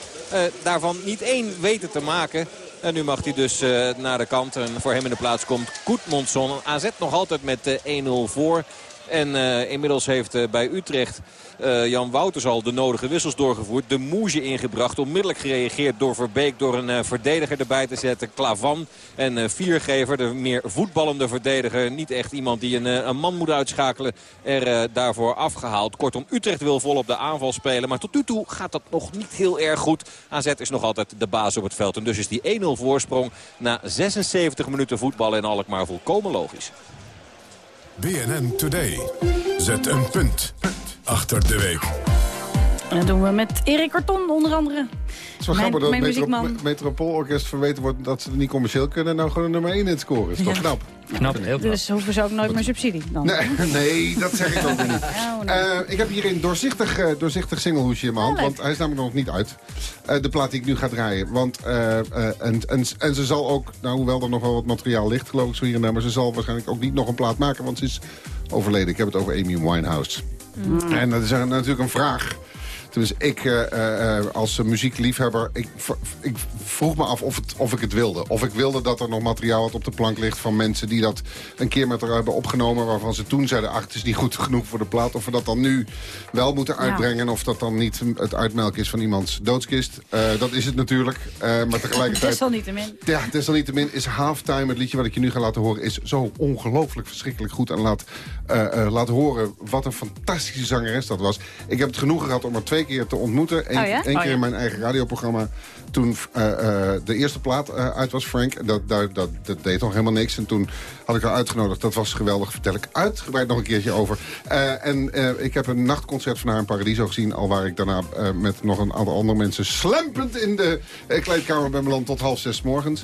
daarvan niet één weten te maken. En nu mag hij dus uh, naar de kant. En voor hem in de plaats komt Koetmondson. AZ nog altijd met uh, 1-0 voor. En uh, inmiddels heeft bij Utrecht uh, Jan Wouters al de nodige wissels doorgevoerd. De Moege ingebracht. Onmiddellijk gereageerd door Verbeek. Door een verdediger erbij te zetten. Klavan. En Viergever. De meer voetballende verdediger. Niet echt iemand die een, een man moet uitschakelen. Er daarvoor afgehaald. Kortom, Utrecht wil vol op de aanval spelen. Maar tot nu toe gaat dat nog niet heel erg goed. AZ is nog altijd de baas op het veld. En dus is die 1-0 voorsprong na 76 minuten voetballen in Alkmaar volkomen logisch. BNN Today. Zet een punt achter de week. En dat doen we met Erik Karton onder andere. Het is wel grappig dat het Metropoolorkest verweten wordt dat ze het niet commercieel kunnen. Nou gewoon nummer 1 in het scoren. is toch ja. knap? Knap, heel knap. Dus hoeven ze ook nooit meer subsidie dan? Nee, [laughs] nee dat zeg ik ook niet. Oh, nee. uh, ik heb hier een doorzichtig, uh, doorzichtig singlehoesje in mijn hand. Oh, want hij is namelijk nog niet uit. Uh, de plaat die ik nu ga draaien. Want, en, en, en ze zal ook, nou, hoewel er nog wel wat materiaal ligt geloof ik zo hier en daar. Maar ze zal waarschijnlijk ook niet nog een plaat maken. Want ze is overleden. Ik heb het over Amy Winehouse. Mm. En dat is natuurlijk een vraag Dus ik uh, als muziekliefhebber, ik, ik, vroeg me af of, het, of ik het wilde. Of ik wilde dat er nog materiaal wat op de plank ligt van mensen die dat een keer met haar hebben opgenomen. Waarvan ze toen zeiden, ach, het is niet goed genoeg voor de plaat. Of we dat dan nu wel moeten uitbrengen. Of dat dan niet het uitmelken is van iemands doodskist. dat is het natuurlijk. maar tegelijkertijd... Desalniettemin. Ja, desalniettemin is Halftime, het liedje wat ik je nu ga laten horen... is zo ongelooflijk verschrikkelijk goed. En laat, laat horen wat een fantastische zangeres dat was. Ik heb het genoegen gehad om haar twee keer te ontmoeten. Eén oh één oh keer in mijn eigen radioprogramma. Toen uh, de eerste plaat uh, uit was, Frank. Dat, dat, dat, dat, deed nog helemaal niks. En toen had ik haar uitgenodigd. Dat was geweldig. Vertel ik uitgebreid nog een keertje over. En ik heb een nachtconcert van haar in Paradiso gezien. Al waar ik daarna met nog een aantal andere mensen... slempend in de kleedkamer ben beland tot half zes morgens.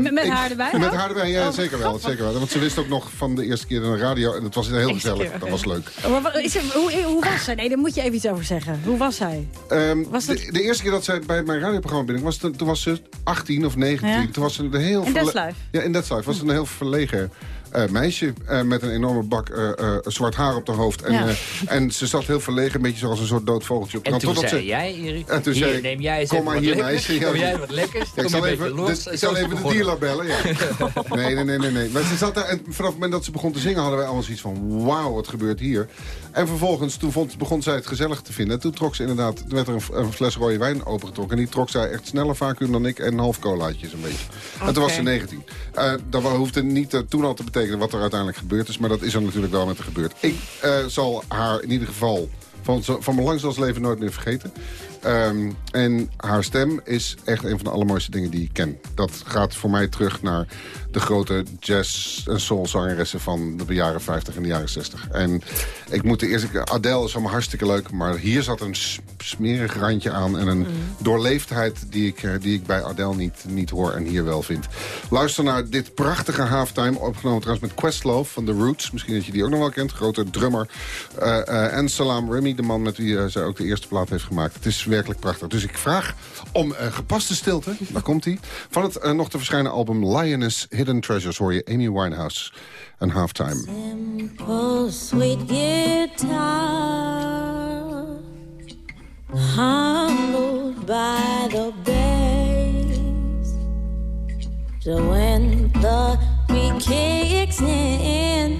met, met haar erbij? Met haar erbij, ja, oh, zeker, wel, zeker wel. Want ze wist ook nog van de eerste keer in de radio. En het was heel gezellig. Dat was leuk. hoe, hoe was zij? Nee, daar moet je even iets over zeggen. Hoe was zij? Um, was de, de, eerste keer dat zij bij mijn radioprogramma binnen was, toen was ze 18 of 19. Ja. Toen was ze een heel... In Desluif? Ja, in. Was ze een heel verlegen uh, meisje uh, met een enorme bak uh, zwart haar op haar hoofd. En, ja. en ze zat heel verlegen, een beetje zoals een soort dood vogeltje op de En toen zei ze, jij, Erik, en toen hier, zei, neem jij eens kom maar hier, meisje. Ja, kom jij wat lekkers, ja, ik zal even, los, de, ik zal even de dealer bellen. Ja. nee, nee, nee, nee, nee. Maar ze zat daar, en vanaf het moment dat ze begon te zingen... hadden wij allemaal zoiets van, wauw, wat gebeurt hier? En vervolgens, toen vond, begon zij het gezellig te vinden. Toen trok ze inderdaad, werd er een, een, fles rode wijn opengetrokken. En die trok zij echt sneller vacuüm dan ik en een half colaatje een beetje. Okay. En toen was ze 19. Uh, dat hoefde niet uh, toen al te betekenen wat er uiteindelijk gebeurd is. Maar dat is er natuurlijk wel met er gebeurd. Ik uh, zal haar in ieder geval van, van mijn langzaams leven nooit meer vergeten. Um, en haar stem is echt een van de allermooiste dingen die ik ken. Dat gaat voor mij terug naar de grote jazz- en soulzangeressen van de jaren 50 en de jaren 60. En ik moet de eerste Adele is allemaal hartstikke leuk, maar hier zat een smerig randje aan en een mm. doorleefdheid die ik, die ik bij Adele niet, niet hoor en hier wel vind. Luister naar dit prachtige halftime, opgenomen trouwens met Questlove van The Roots. Misschien dat je die ook nog wel kent, grote drummer. Uh, uh, en Salam Remy, de man met wie uh, zij ook de eerste plaat heeft gemaakt. Het is werkelijk prachtig. Dus ik vraag om gepaste stilte, daar komt hij, van het nog te verschijnen album Lioness Hidden Treasures hoor je Amy Winehouse en Halftime. Simple, sweet guitar Humbled by the bass So when the beat kicks in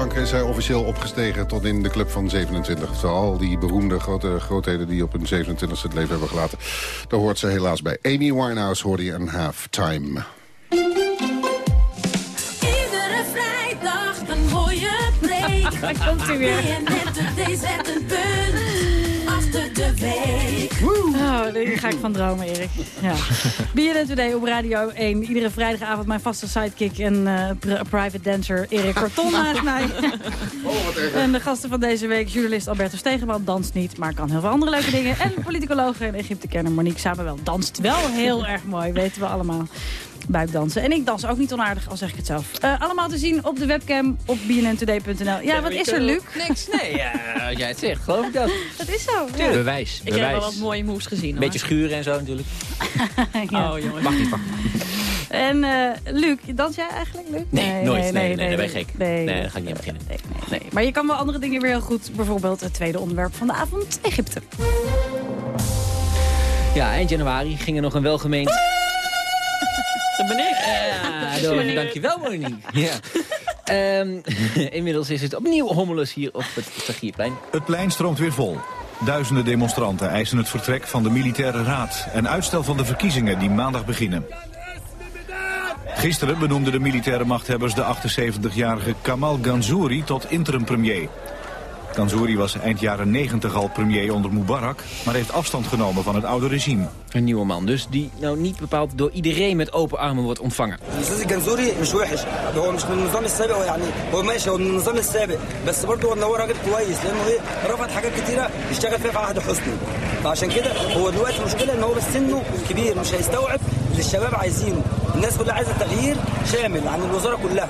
Klanken is hij officieel opgestegen tot in de club van 27. Terwijl al die beroemde grote grootheden die op hun 27 e het leven hebben gelaten... daar hoort ze helaas bij. Amy Winehouse hoorde je een halftime. Iedere vrijdag een mooie break. [laughs] Daar komt hij weer. Daar ga ik van dromen, Erik. Ja. BNN Today op Radio 1. Iedere vrijdagavond mijn vaste sidekick en eh, pr- private dancer Erik Korton naast [laughs] mij. En de gasten van deze week, journalist Alberto Stegenman, danst niet, maar kan heel veel andere leuke dingen. En politicologe en Egypte-kenner Monique Samuel danst wel heel erg mooi, weten we allemaal. Buikdansen. En ik dans ook niet onaardig, al zeg ik het zelf. Eh, allemaal te zien op de webcam op bnntoday.nl. Ja, wat is er, Luc? Niks, nee. als jij het zegt, geloof ik dat. [laughs] Dat is zo. Ja. Bewijs, Ik heb wel wat mooie moves gezien. Beetje schuren en zo natuurlijk. [laughs] Ja. Oh, jongens. Mag niet, mag En eh, Luc, dans jij eigenlijk, Luc? Nee, nooit. Nee, nee, daar ben je gek. Nee, Nee, daar ga ik niet aan beginnen. nee. Maar je kan wel andere dingen weer heel goed. Bijvoorbeeld het tweede onderwerp van de avond, Egypte. Ja, eind januari ging er nog een welgemeend... Ben ik. Ja, door, dankjewel Monique. [laughs] Ja. Ehm, inmiddels is het opnieuw hommeles hier op het Tagierplein. Het plein stroomt weer vol. Duizenden demonstranten eisen het vertrek van de militaire raad... en uitstel van de verkiezingen die maandag beginnen. Gisteren benoemden de militaire machthebbers de 78-jarige Kamal Ganzouri tot interim-premier. Ganzouri was eind jaren 90 al premier onder Mubarak... maar heeft afstand genomen van het oude regime. Een nieuwe man dus, die nou niet bepaald door iedereen met open armen wordt ontvangen. الاستاذ الجنزوري مش وحش هو مش من النظام السابق هو يعني هو ماشي هو من النظام السابق بس برضه ان هو راجل كويس لانه ايه رفض حاجات كتيره اشتغل فيها في عهد حسني فعشان كده هو دلوقتي المشكله ان هو بس سنه كبير مش هيستوعب اللي الشباب عايزينه الناس كلها عايزه تغيير شامل عن الوزاره كلها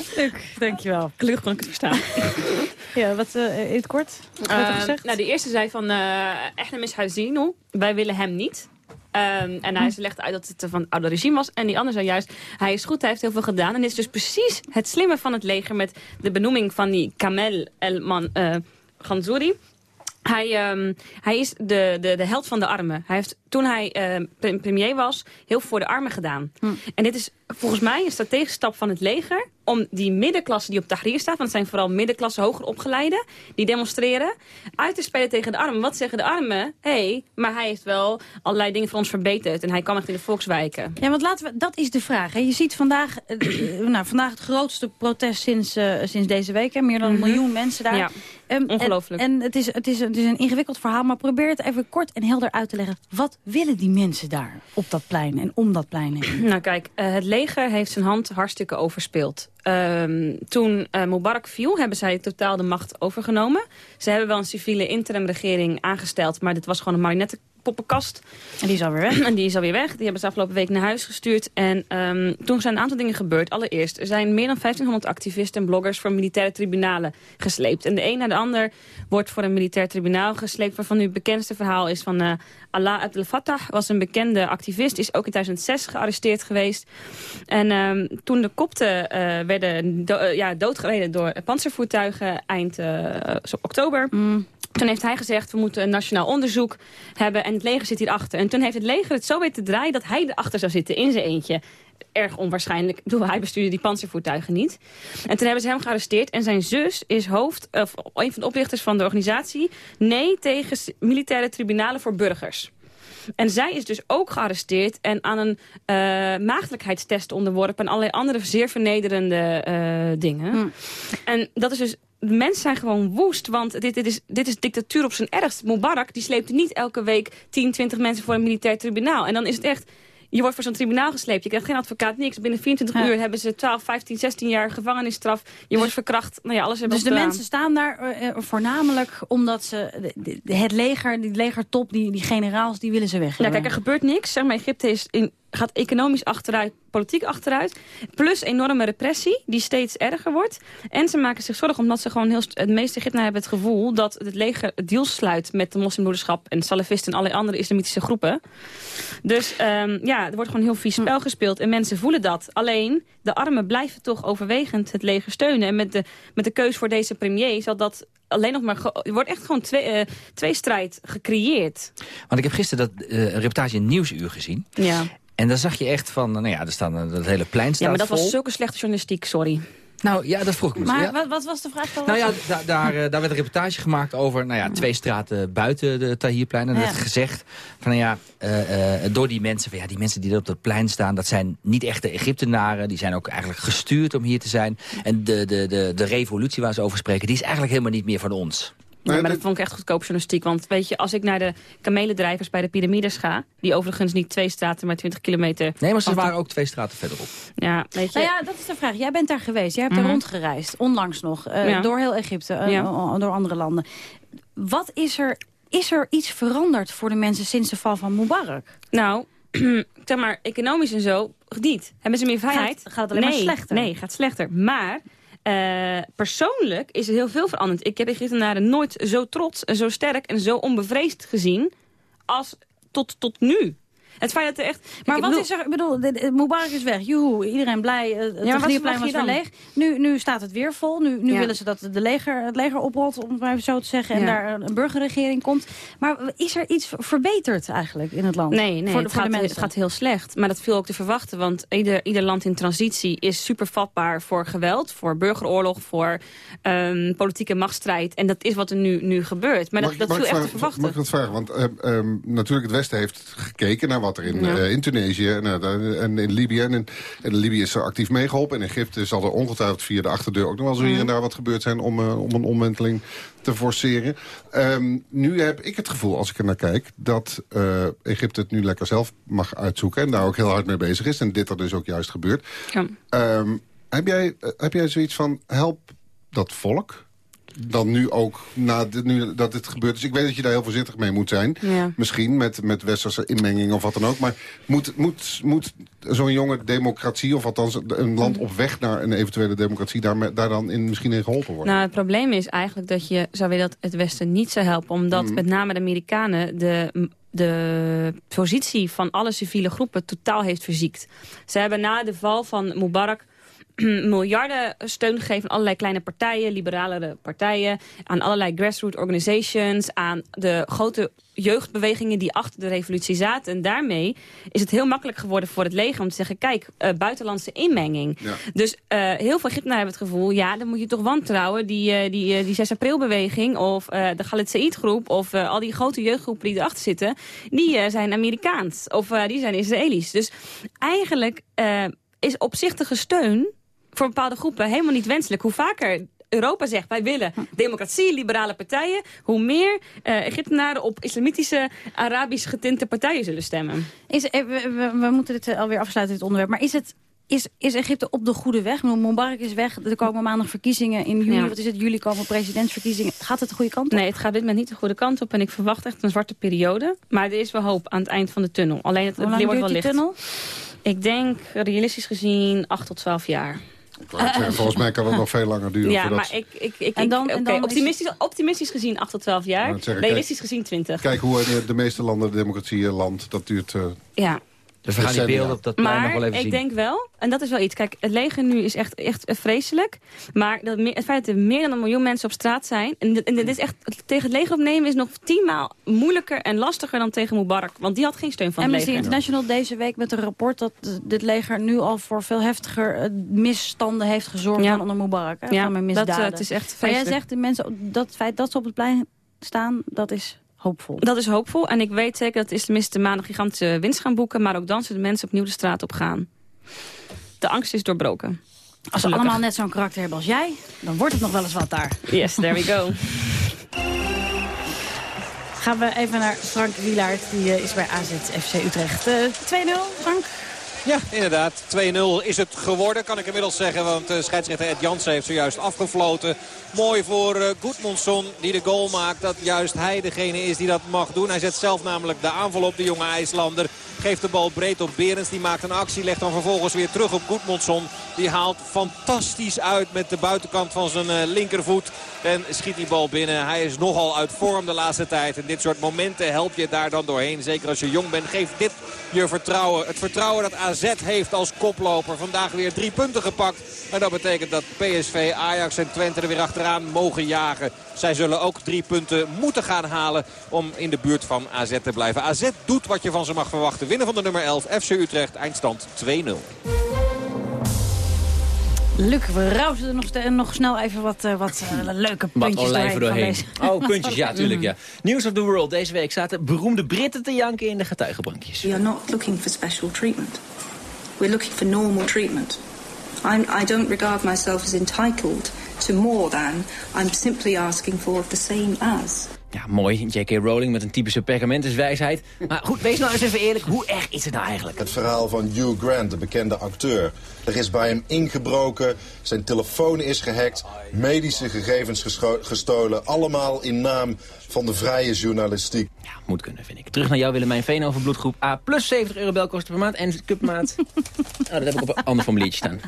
Luc, dankjewel. Gelukkig kon ik het verstaan. [laughs] Ja, wat in het kort? Wat Eh, gezegd? nou, de eerste zei van uh, Echnemis Huizino, wij willen hem niet. Ehm, en hij legde uit dat het van het oude regime was. En die ander zei juist, hij is goed, hij heeft heel veel gedaan. En dit is dus precies het slimme van het leger met de benoeming van die Kamel El-Man uh, Ganzouri. Hij, ehm, hij is de, de, de held van de armen. Hij heeft, toen hij pre- premier was, heel veel voor de armen gedaan. En dit is volgens mij een strategische stap van het leger... om die middenklasse die op Tahrir staat... want het zijn vooral middenklasse hoger opgeleiden... die demonstreren, uit te spelen tegen de armen. Wat zeggen de armen? Hé, hey, maar hij heeft wel allerlei dingen voor ons verbeterd... en hij kwam echt in de volkswijken. Ja, want laten we, dat is de vraag. Hè. Je ziet vandaag, eh, [clears throat] nou, vandaag het grootste protest sinds, eh, sinds deze week. Hè. Meer dan een Mhm. miljoen mensen daar. Ja, Ehm, en- ongelooflijk. En, het, is, het, is, het is een ingewikkeld verhaal, maar probeer het even kort en helder uit te leggen. Wat willen die mensen daar op dat plein en om dat plein heen? Nou kijk, eh, het leger heeft zijn hand hartstikke overspeeld. Ehm, toen eh, Mubarak viel, hebben zij totaal de macht overgenomen. Ze hebben wel een civiele interimregering aangesteld... maar dit was gewoon een marionettenpoppenkast. En die is alweer weg? En die is alweer weg. Die hebben ze afgelopen week naar huis gestuurd. En ehm, toen zijn een aantal dingen gebeurd. Allereerst, er zijn meer dan 1500 activisten en bloggers... voor militaire tribunalen gesleept. En de een na de ander wordt voor een militair tribunaal gesleept... waarvan nu het bekendste verhaal is van... eh Allah Abdel Fattah was een bekende activist. Is ook in 2006 gearresteerd geweest. En ehm, toen de kopten eh, werden do eh, ja, doodgereden door panzervoertuigen eind zo oktober... Toen heeft hij gezegd, we moeten een nationaal onderzoek hebben... en het leger zit hierachter. En toen heeft het leger het zo weer te draaien... dat hij erachter zou zitten in zijn eentje. Erg onwaarschijnlijk. Ik bedoel, hij bestuurde die panzervoertuigen niet. En toen hebben ze hem gearresteerd. En zijn zus is hoofd, of een van de oprichters van de organisatie... Nee tegen militaire tribunalen voor burgers. En zij is dus ook gearresteerd en aan een eh, maagdelijkheidstest onderworpen... en allerlei andere zeer vernederende eh, dingen. En dat is dus... Mensen zijn gewoon woest, want dit, dit, is, dit is dictatuur op zijn ergst. Mubarak die sleepte niet elke week 10, 20 mensen voor een militair tribunaal. En dan is het echt... Je wordt voor zo'n tribunaal gesleept. Je krijgt geen advocaat, niks. Binnen 24 uur hebben ze 12, 15, 16 jaar gevangenisstraf. Je wordt verkracht. Nou ja, alles hebben Dus de mensen staan daar eh, eh, voornamelijk omdat ze de- de- het leger, die legertop, die, die generaals, die willen ze weg. Ja, kijk, er gebeurt niks. Zeg maar, Egypte is in gaat economisch achteruit, politiek achteruit. Plus enorme repressie, die steeds erger wordt. En ze maken zich zorgen omdat ze gewoon heel... Het meeste Egyptenaren hebben het gevoel dat het leger deals sluit... met de moslimbroederschap en salafisten en allerlei andere islamitische groepen. Dus um, ja, er wordt gewoon heel vies spel gespeeld. En mensen voelen dat. Alleen, de armen blijven toch overwegend het leger steunen. En met de, met de keus voor deze premier zal dat alleen nog maar... Er wordt echt gewoon twee, uh, twee strijd gecreëerd. Want ik heb gisteren dat uh, reportage in Nieuwsuur gezien. Ja. En dan zag je echt van, nou ja, er staan dat hele plein staat Ja, maar dat vol. was zulke slechte journalistiek, sorry. Nou ja, dat vroeg ik me. Maar ja. wat, wat, was de vraag dan? Nou ja, da daar, uh, daar werd een reportage gemaakt over nou ja, twee straten buiten de Tahirplein. En er werd gezegd van nou ja, uh, uh, door die mensen, van, ja, die mensen die er op dat plein staan, dat zijn niet echte Egyptenaren. Die zijn ook eigenlijk gestuurd om hier te zijn. En de, de, de, de revolutie waar ze over spreken, die is eigenlijk helemaal niet meer van ons. Nee, maar dat vond ik echt goedkoop journalistiek. Want weet je, als ik naar de kamelendrijvers bij de piramides ga... die overigens niet twee straten, maar 20 kilometer... Nee, maar ze waren ook twee straten verderop. Ja, weet je... Nou ja, dat is de vraag. Jij bent daar geweest. Jij hebt Mhm. er rondgereisd, onlangs nog. uh, Ja. Door heel Egypte, uh, Ja. door andere landen. Wat is er... Is er iets veranderd voor de mensen sinds de val van Mubarak? Nou, [clears throat] zeg maar, economisch en zo, niet. Hebben ze meer vrijheid? Gaat- gaat het alleen nee, maar slechter? Nee, gaat slechter. Maar eh, persoonlijk is er heel veel veranderd. Ik heb Egyptenaren nooit zo trots en zo sterk en zo onbevreesd gezien als tot, tot nu. Het feit dat er echt... Maar ik wat bedoel- is er... Ik bedoel, de, de- Mubarak is weg. Joehoe, iedereen blij. eh, Het wat Tahrirplein was weer leeg. Nu, nu staat het weer vol. Nu, nu Ja. willen ze dat de leger, het leger oprolt, om het maar even zo te zeggen. En Ja. daar een burgerregering komt. Maar is er iets verbeterd eigenlijk in het land? Nee, nee voor het, voor gaat, het heel slecht. Maar dat viel ook te verwachten. Want ieder, ieder land in transitie is super vatbaar voor geweld. Voor burgeroorlog, voor ehm, politieke machtsstrijd. En dat is wat er nu, nu gebeurt. Maar dat, Mag- dat mag viel echt te verwachten. Mag ik dat vragen? Want eh, ehm, natuurlijk het Westen heeft gekeken naar wat er in, Ja. eh, in Tunesië en, eh, en in Libië. En in, en Libië is er actief meegeholpen. En in Egypte zal er ongetwijfeld via de achterdeur ook nog wel zo hier en daar wat gebeurd zijn om, eh, om een omwenteling te forceren. Ehm, nu heb ik het gevoel, als ik er naar kijk, dat Egypte het nu lekker zelf mag uitzoeken. En daar ook heel hard mee bezig is. En dit er dus ook juist gebeurt. Ja. Ehm, heb, jij, heb jij zoiets van, help dat volk? Dan nu ook, na nu dat dit gebeurt. Dus ik weet dat je daar heel voorzichtig mee moet zijn. Ja. Misschien met, met westerse inmenging of wat dan ook. Maar moet, moet, moet zo'n jonge democratie, of althans een land op weg naar een eventuele democratie... daar, daar dan in, misschien in geholpen worden? Nou, het probleem is eigenlijk dat je zou willen dat het Westen niet zou helpen. Omdat Mhm. met name de Amerikanen de, de positie van alle civiele groepen totaal heeft verziekt. Ze hebben na de val van Mubarak [clears throat] miljarden steun gegeven aan allerlei kleine partijen, liberalere partijen, aan allerlei grassroots organizations, aan de grote jeugdbewegingen die achter de revolutie zaten. En daarmee is het heel makkelijk geworden voor het leger om te zeggen, kijk, eh, buitenlandse inmenging. Ja. Dus eh, heel veel Egyptenaren hebben het gevoel, ja, dan moet je toch wantrouwen. Die, eh, die, die 6 april beweging of de Said groep of al die grote jeugdgroepen die erachter zitten, die zijn Amerikaans of die zijn Israëli's. Dus eigenlijk is opzichtige steun voor bepaalde groepen helemaal niet wenselijk. Hoe vaker Europa zegt, wij willen democratie, liberale partijen... hoe meer eh, Egyptenaren op islamitische, Arabisch getinte partijen zullen stemmen. Is, eh, we, moeten dit eh, alweer afsluiten, dit onderwerp. Maar is, het, is, is Egypte op de goede weg? Mubarak is weg. Er komen maandag verkiezingen in juli. Ja. Wat is het? Juli komen presidentsverkiezingen. Gaat het de goede kant op? Nee, het gaat dit moment niet de goede kant op. En ik verwacht echt een zwarte periode. Maar er is wel hoop aan het eind van de tunnel. Alleen het, het wordt wel duurt die licht. Ik denk realistisch gezien 8 tot 12 jaar. Zeggen, [laughs] volgens mij kan het nog veel langer duren. Ja, voordat- maar ik, ik, ik, En dan- ik- en oké, dan is- optimistisch, optimistisch gezien 8 tot 12 jaar. zeggen, realistisch gezien 20. Kijk hoe de, de meeste landen de democratie land, dat duurt... eh, Ja. Dus we gaan die beelden op dat plein nog Maar wel even ik zien. denk wel, en dat is wel iets. Kijk, het leger nu is echt, echt eh, vreselijk. Maar dat, het feit dat er meer dan een miljoen mensen op straat zijn... en, dit- en dit is echt, tegen het leger opnemen is nog tienmaal moeilijker en lastiger dan tegen Mubarak. Want die had geen steun van het Amnesty leger. International deze week met een rapport dat eh, dit leger nu al voor veel heftiger eh, misstanden heeft gezorgd Ja. dan onder Mubarak. Hè, Ja, van met dat, misdaden. eh, het is echt Maar jij zegt de mensen, dat feit dat ze op het plein staan, dat is hoopvol. Dat is hoopvol. En ik weet zeker dat de islamisten maandag gigantische winst gaan boeken. Maar ook dan zullen de mensen opnieuw de straat op gaan. De angst is doorbroken. Als ze allemaal net zo'n karakter hebben als jij, dan wordt het nog wel eens wat daar. Yes, there we go. Gaan we even naar Frank Wielaert, die eh, is bij AZ FC Utrecht. Eh, 2-0, Frank. Ja, inderdaad. 2-0 is het geworden, kan ik inmiddels zeggen. Want uh, scheidsrechter Ed Jansen heeft zojuist afgefloten. Mooi voor uh, die de goal maakt. Dat juist hij degene is die dat mag doen. Hij zet zelf namelijk de aanval op de jonge IJslander. Geeft de bal breed op Berends. Die maakt een actie. Legt dan vervolgens weer terug op Goedmondson. Die haalt fantastisch uit met de buitenkant van zijn eh, linkervoet. En schiet die bal binnen. Hij is nogal uit vorm de laatste tijd. En dit soort momenten help je daar dan doorheen. Zeker als je jong bent. Geef dit je vertrouwen. Het vertrouwen dat AZ heeft als koploper. Vandaag weer drie punten gepakt. En dat betekent dat PSV, Ajax en Twente er weer achteraan mogen jagen. Zij zullen ook drie punten moeten gaan halen om in de buurt van AZ te blijven. AZ doet wat je van ze mag verwachten. Winnen van de nummer 11 FC Utrecht. Eindstand 2-0. Luc, we rousen er nog, ste- nog snel even wat, eh, wat eh, [laughs] leuke Wat puntjes olijven doorheen. doorheen. van deze- Oh, puntjes, ja, [laughs] tuurlijk, ja. News of the World. Deze week zaten beroemde Britten te janken in de getuigenbankjes. We are not looking for special treatment. We're looking for normal treatment. I'm, I don't regard myself as entitled to more than. I'm simply asking for the same as. Ja, mooi. J.K. Rowling met een typische perkamentuswijsheid. Maar goed, wees nou eens even eerlijk. Hoe erg is het nou eigenlijk? Het verhaal van Hugh Grant, de bekende acteur. Er is bij hem ingebroken, zijn telefoon is gehackt... medische gegevens gestolen, allemaal in naam van de vrije journalistiek. Moet kunnen, vind ik. Terug naar jou, Willemijn Veen over bloedgroep A. Plus 70 euro belkosten per maand. En cupmaat. [laughs] oh, dat heb ik op een ander formuliertje staan.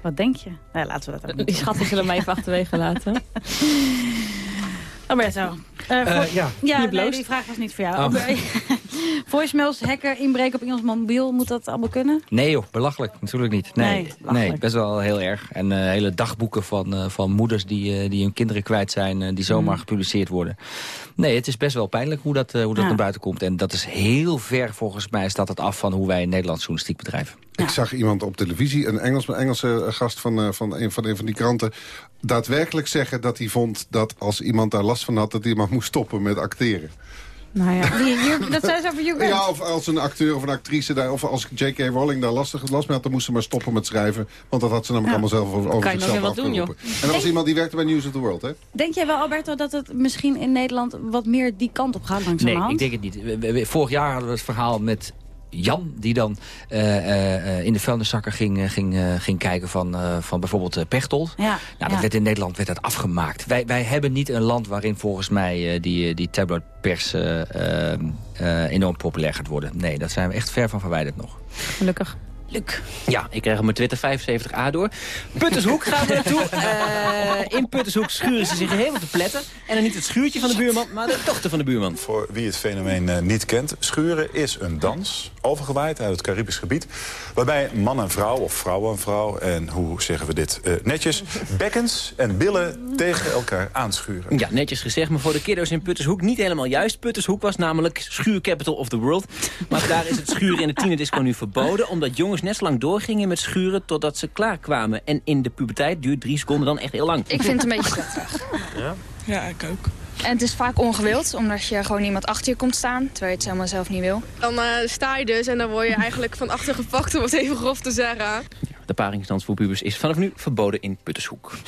Wat denk je? Nou, laten we dat ook Die schatten zullen mij even achterwege laten. [laughs] Alberto. Eh, Eh, ja. nee, die vraag was niet voor jou. Oh. [laughs] Voicemails, hacken, inbreken op iemands mobiel. Moet dat allemaal kunnen? Nee joh, belachelijk. Natuurlijk niet. Nee, Nee, best wel heel erg. En eh, hele dagboeken van, eh, van moeders die, eh, die hun kinderen kwijt zijn... eh, die zomaar Mm. gepubliceerd worden. Nee, het is best wel pijnlijk hoe dat, eh, hoe dat Ja. naar buiten komt. En dat is heel ver volgens mij staat het af van hoe wij in Nederland journalistiek bedrijven. Ik zag iemand op televisie, een Engels, een Engelse gast van, eh, van, een, van een van die kranten... daadwerkelijk zeggen dat hij vond dat als iemand daar last van had... dat iemand moest stoppen met acteren. Nou ja, die, dat zei ze over Hugh. Ja, of als een acteur of een actrice daar... of als J.K. Rowling daar lastig last mee had... dan moest ze maar stoppen met schrijven. Want dat had ze namelijk Ja. allemaal zelf over, over Kan je nog zichzelf wat doen, afgeroepen. En dat was iemand die werkte bij News of the World, hè? Denk jij wel, Alberto, dat het misschien in Nederland wat meer die kant op gaat Nee, langzamerhand? ik denk het niet. Vorig jaar hadden we het verhaal met Jan, die dan eh, eh, in de vuilniszakken ging, eh, ging, ging kijken van, van bijvoorbeeld Pechtold. Ja, Nou, dat werd in Nederland werd dat afgemaakt. Wij, wij hebben niet een land waarin volgens mij die, die tabloidpers eh, eh, eh, enorm populair gaat worden. Nee, daar zijn we echt ver van verwijderd nog. Gelukkig. Luc. Ja, ik krijg op mijn Twitter 75a door. Puttershoek gaan we naartoe. [laughs] Eh, in Puttershoek schuren ze zich helemaal te pletten. En dan niet het schuurtje van de buurman, maar de dochter van de buurman. Voor wie het fenomeen eh, niet kent, schuren is een dans, overgewaaid uit het Caribisch gebied, waarbij man en vrouw, of vrouw en vrouw, en hoe zeggen we dit eh, netjes, bekkens en billen tegen elkaar aanschuren. Ja, netjes gezegd, maar voor de kiddo's in Puttershoek niet helemaal juist. Puttershoek was namelijk schuurcapital of the world. Maar daar is het schuren in de tienerdisco nu verboden... omdat jongens net zo lang doorgingen met schuren totdat ze klaar kwamen. En in de puberteit duurt drie seconden dan echt heel lang. Ik vind het een beetje prettig. Ja? Ja, ik ook. En het is vaak ongewild, omdat je gewoon iemand achter je komt staan, terwijl je het helemaal zelf niet wil. Dan eh, sta je dus en dan word je eigenlijk van achter gepakt, om het even grof te zeggen. De paringsdans voor pubers is vanaf nu verboden in Puttershoek. [laughs]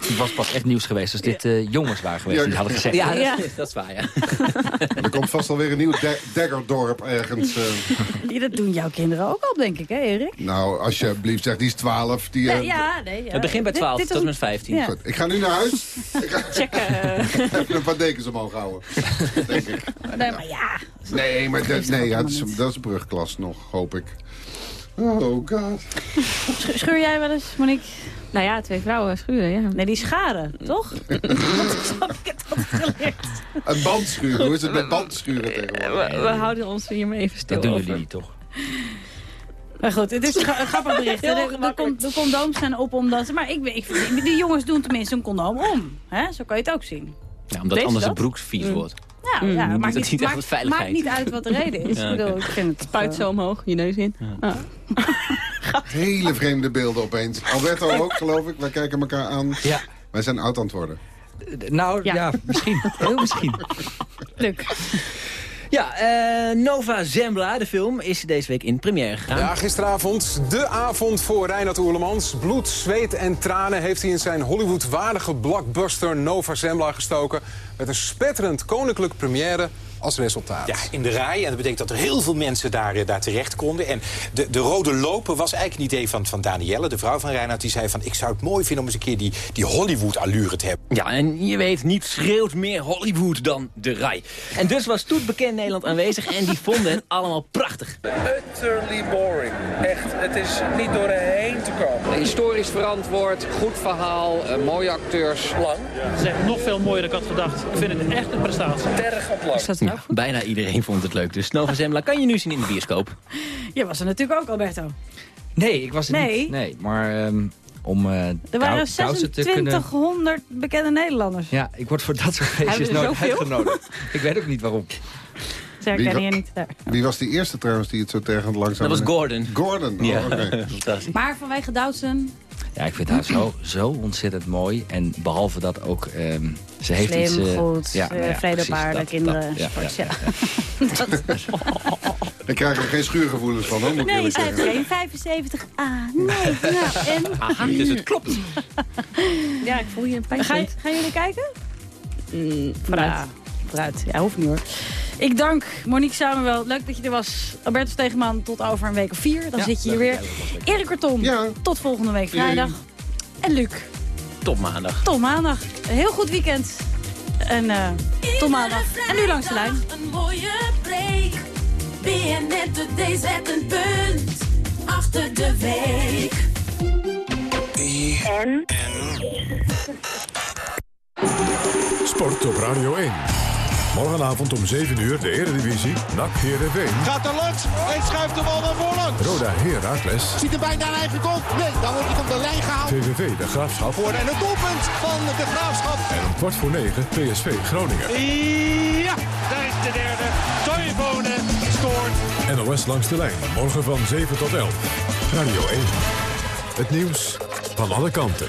Het was pas echt nieuws geweest als dit eh, jongens waren geweest. Ja, die hadden gezegd. ja. Dat, is- waar, ja. Er komt vast alweer een nieuw da- daggerdorp ergens. [laughs] Die, dat doen jouw kinderen ook al, denk ik, hè Erik? nou, als je alsjeblieft zegt, die is 12. Die, Ja, eh, ja, nee. ja. Het begint bij Dit- 12 dit tot met 15. Ja. Goed, ik ga nu naar huis. [laughs] Ik ga Checken. even een paar dekens omhoog houden. Denk ik. Nee, maar ja. Nee, maar dat, nee, ja, dat, is, dat is brugklas nog, hoop ik. Oh god. Sch- Scheur jij wel eens, Monique? Nou ja, twee vrouwen schuren, ja. Nee, die scharen, toch? [laughs] dat heb ik het altijd geleerd. Een bandschuur, hoe is het met bandschuren tegenwoordig? We, we houden ons hiermee even stil Dat doen over. jullie niet, toch? Maar goed, het is een gra- een grappig [laughs] bericht. De, de, de condooms zijn op omdat ze... Maar ik, weet- ik, vind- die jongens doen tenminste een condoom om. Hè? Zo kan je het ook zien. Ja, omdat anders een dat? broek vies Mm. Ja, Mm, ja maakt, het niet, maakt, veiligheid. maakt niet uit wat de reden is. Ja, ik, bedoel, ik vind het... Spuit zo omhoog, je neus in. Ah. [laughs] Hele vreemde beelden opeens. Alberto [laughs] ook, geloof ik. Wij kijken elkaar aan. Ja. Wij zijn oud aan het worden. Nou, Ja. ja, misschien. Heel misschien. Leuk. Ja, eh, Nova Zembla, de film, is deze week in première gegaan. Ja, gisteravond de avond voor Reinhard Oerlemans. Bloed, zweet en tranen heeft hij in zijn Hollywood-waardige blockbuster Nova Zembla gestoken. Met een spetterend koninklijk première als resultaat. Ja, in de rij. En dat betekent dat er heel veel mensen daar, eh, daar terecht konden. En de, de rode loper was eigenlijk een idee van, van Danielle, de vrouw van Reinhard. Die zei van, ik zou het mooi vinden om eens een keer die, die Hollywood-allure te hebben. Ja, en je weet, niet schreeuwt meer Hollywood dan de rij. En dus was Toet bekend Nederland aanwezig en die vonden hen allemaal prachtig. Utterly boring. Echt, het is niet doorheen te komen. Historisch verantwoord, goed verhaal, eh, mooie acteurs. Lang. Het is echt nog veel mooier dan ik had gedacht. Ik vind het echt een prestatie. Tergend lang. Ja, bijna iedereen vond het leuk. Dus Nova Zembla kan je nu zien in de bioscoop. Je was er natuurlijk ook, Alberto. Nee, ik was er Nee? niet. Nee, maar ehm, om eh Er waren kousen te kunnen... 2600 bekende Nederlanders. Ja, ik word voor dat soort feestjes er nooit zoveel? uitgenodigd. [laughs] ik weet ook niet waarom. Ze herkennen je niet daar. Wie was die eerste trouwens die het zo tergend langzaam... Dat was Gordon. Gordon, oh, Ja, oké. [laughs] fantastisch. Maar vanwege Doutzen, Ja, ik vind haar zo, zo ontzettend mooi. En behalve dat ook, ehm, ze heeft slim, iets... eh, goed, ja, eh, nou ja, vrede op precies, dat- kinderen. dat- ja, sports, ja, ja. [laughs] Dat- Ik krijg er geen schuurgevoelens van, hoor, Nee, je eerlijk zei het zeggen. geen 75. Ah, nee. Nou, en? [laughs] Aha, dus het klopt. [laughs] Ja, ik voel hier een Ga, pijnpunt. gaan jullie kijken? vooruit. Ja, vooruit. Ja, hoeft niet hoor. Ik dank Monique Samuel. Leuk dat je er was. Albertus Stegeman, tot over een week of vier. Dan Ja, zit je hier weer. Erik Kortom, tot volgende week vrijdag. En Luc, Tot maandag. tot maandag. Een heel goed weekend. En eh, tot maandag. En nu langs de lijn. Een mooie break. BNN Today zet een punt achter de week. En? Sport op Radio 1. Morgenavond om 7 uur de Eredivisie. NAC Heerenveen. Gaat er langs en schuift de bal naar voorlangs. Roda Heracles. Ziet er bijna een eigen goal. Nee, dan wordt hij op de lijn gehaald. VVV De Graafschap. Voor en het doelpunt van de Graafschap. En om kwart voor 9 PSV Groningen. Ja, daar is de derde. Toivonen scoort. NOS langs de lijn. Morgen van 7 tot 11. Radio 1. Het nieuws van alle kanten.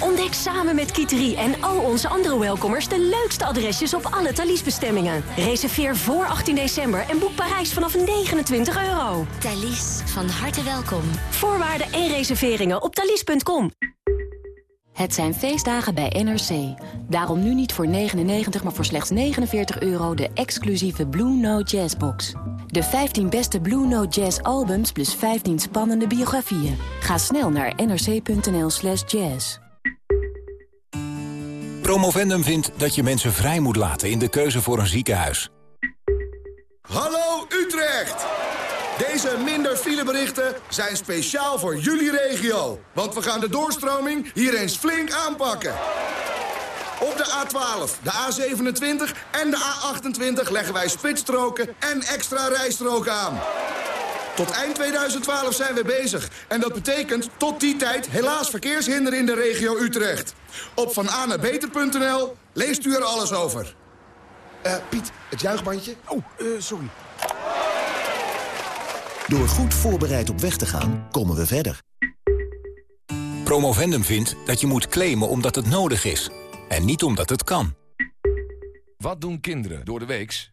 Ontdek samen met Kiteri en al onze andere welkomers de leukste adresjes op alle Thalys-bestemmingen. Reserveer voor 18 december en boek Parijs vanaf 29 euro. Thalys, van harte welkom. Voorwaarden en reserveringen op thalys.com. Het zijn feestdagen bij NRC. Daarom nu niet voor 99, maar voor slechts 49 euro de exclusieve Blue Note Jazz box. De 15 beste Blue Note Jazz albums plus 15 spannende biografieën. Ga snel naar nrc.nl slash jazz. Promovendum vindt dat je mensen vrij moet laten in de keuze voor een ziekenhuis. Hallo Utrecht! Deze minder fileberichten zijn speciaal voor jullie regio. Want we gaan de doorstroming hier eens flink aanpakken. Op de A12, de A27 en de A28 leggen wij spitsstroken en extra rijstroken aan. Tot eind 2012 zijn we bezig. En dat betekent tot die tijd helaas verkeershinder in de regio Utrecht. Op vananabeter.nl leest u er alles over. Eh, Piet, het juichbandje? Oh, eh, sorry. Door goed voorbereid op weg te gaan, komen we verder. Promovendum vindt dat je moet claimen omdat het nodig is. En niet omdat het kan. Wat doen kinderen door de weeks?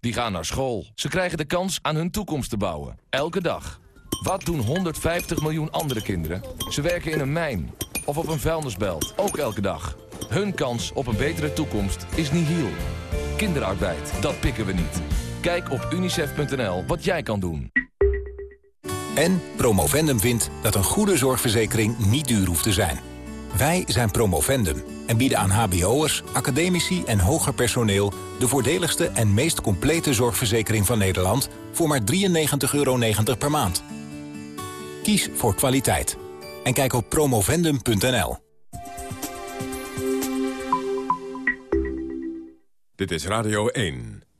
Die gaan naar school. Ze krijgen de kans aan hun toekomst te bouwen. Elke dag. Wat doen 150 miljoen andere kinderen? Ze werken in een mijn of op een vuilnisbelt. Ook elke dag. Hun kans op een betere toekomst is nihil. Kinderarbeid, dat pikken we niet. Kijk op unicef.nl wat jij kan doen. En Promovendum vindt dat een goede zorgverzekering niet duur hoeft te zijn. Wij zijn Promovendum en bieden aan hbo'ers, academici en hoger personeel... de voordeligste en meest complete zorgverzekering van Nederland... voor maar 93,90 euro per maand. Kies voor kwaliteit. En kijk op promovendum.nl. Dit is Radio 1.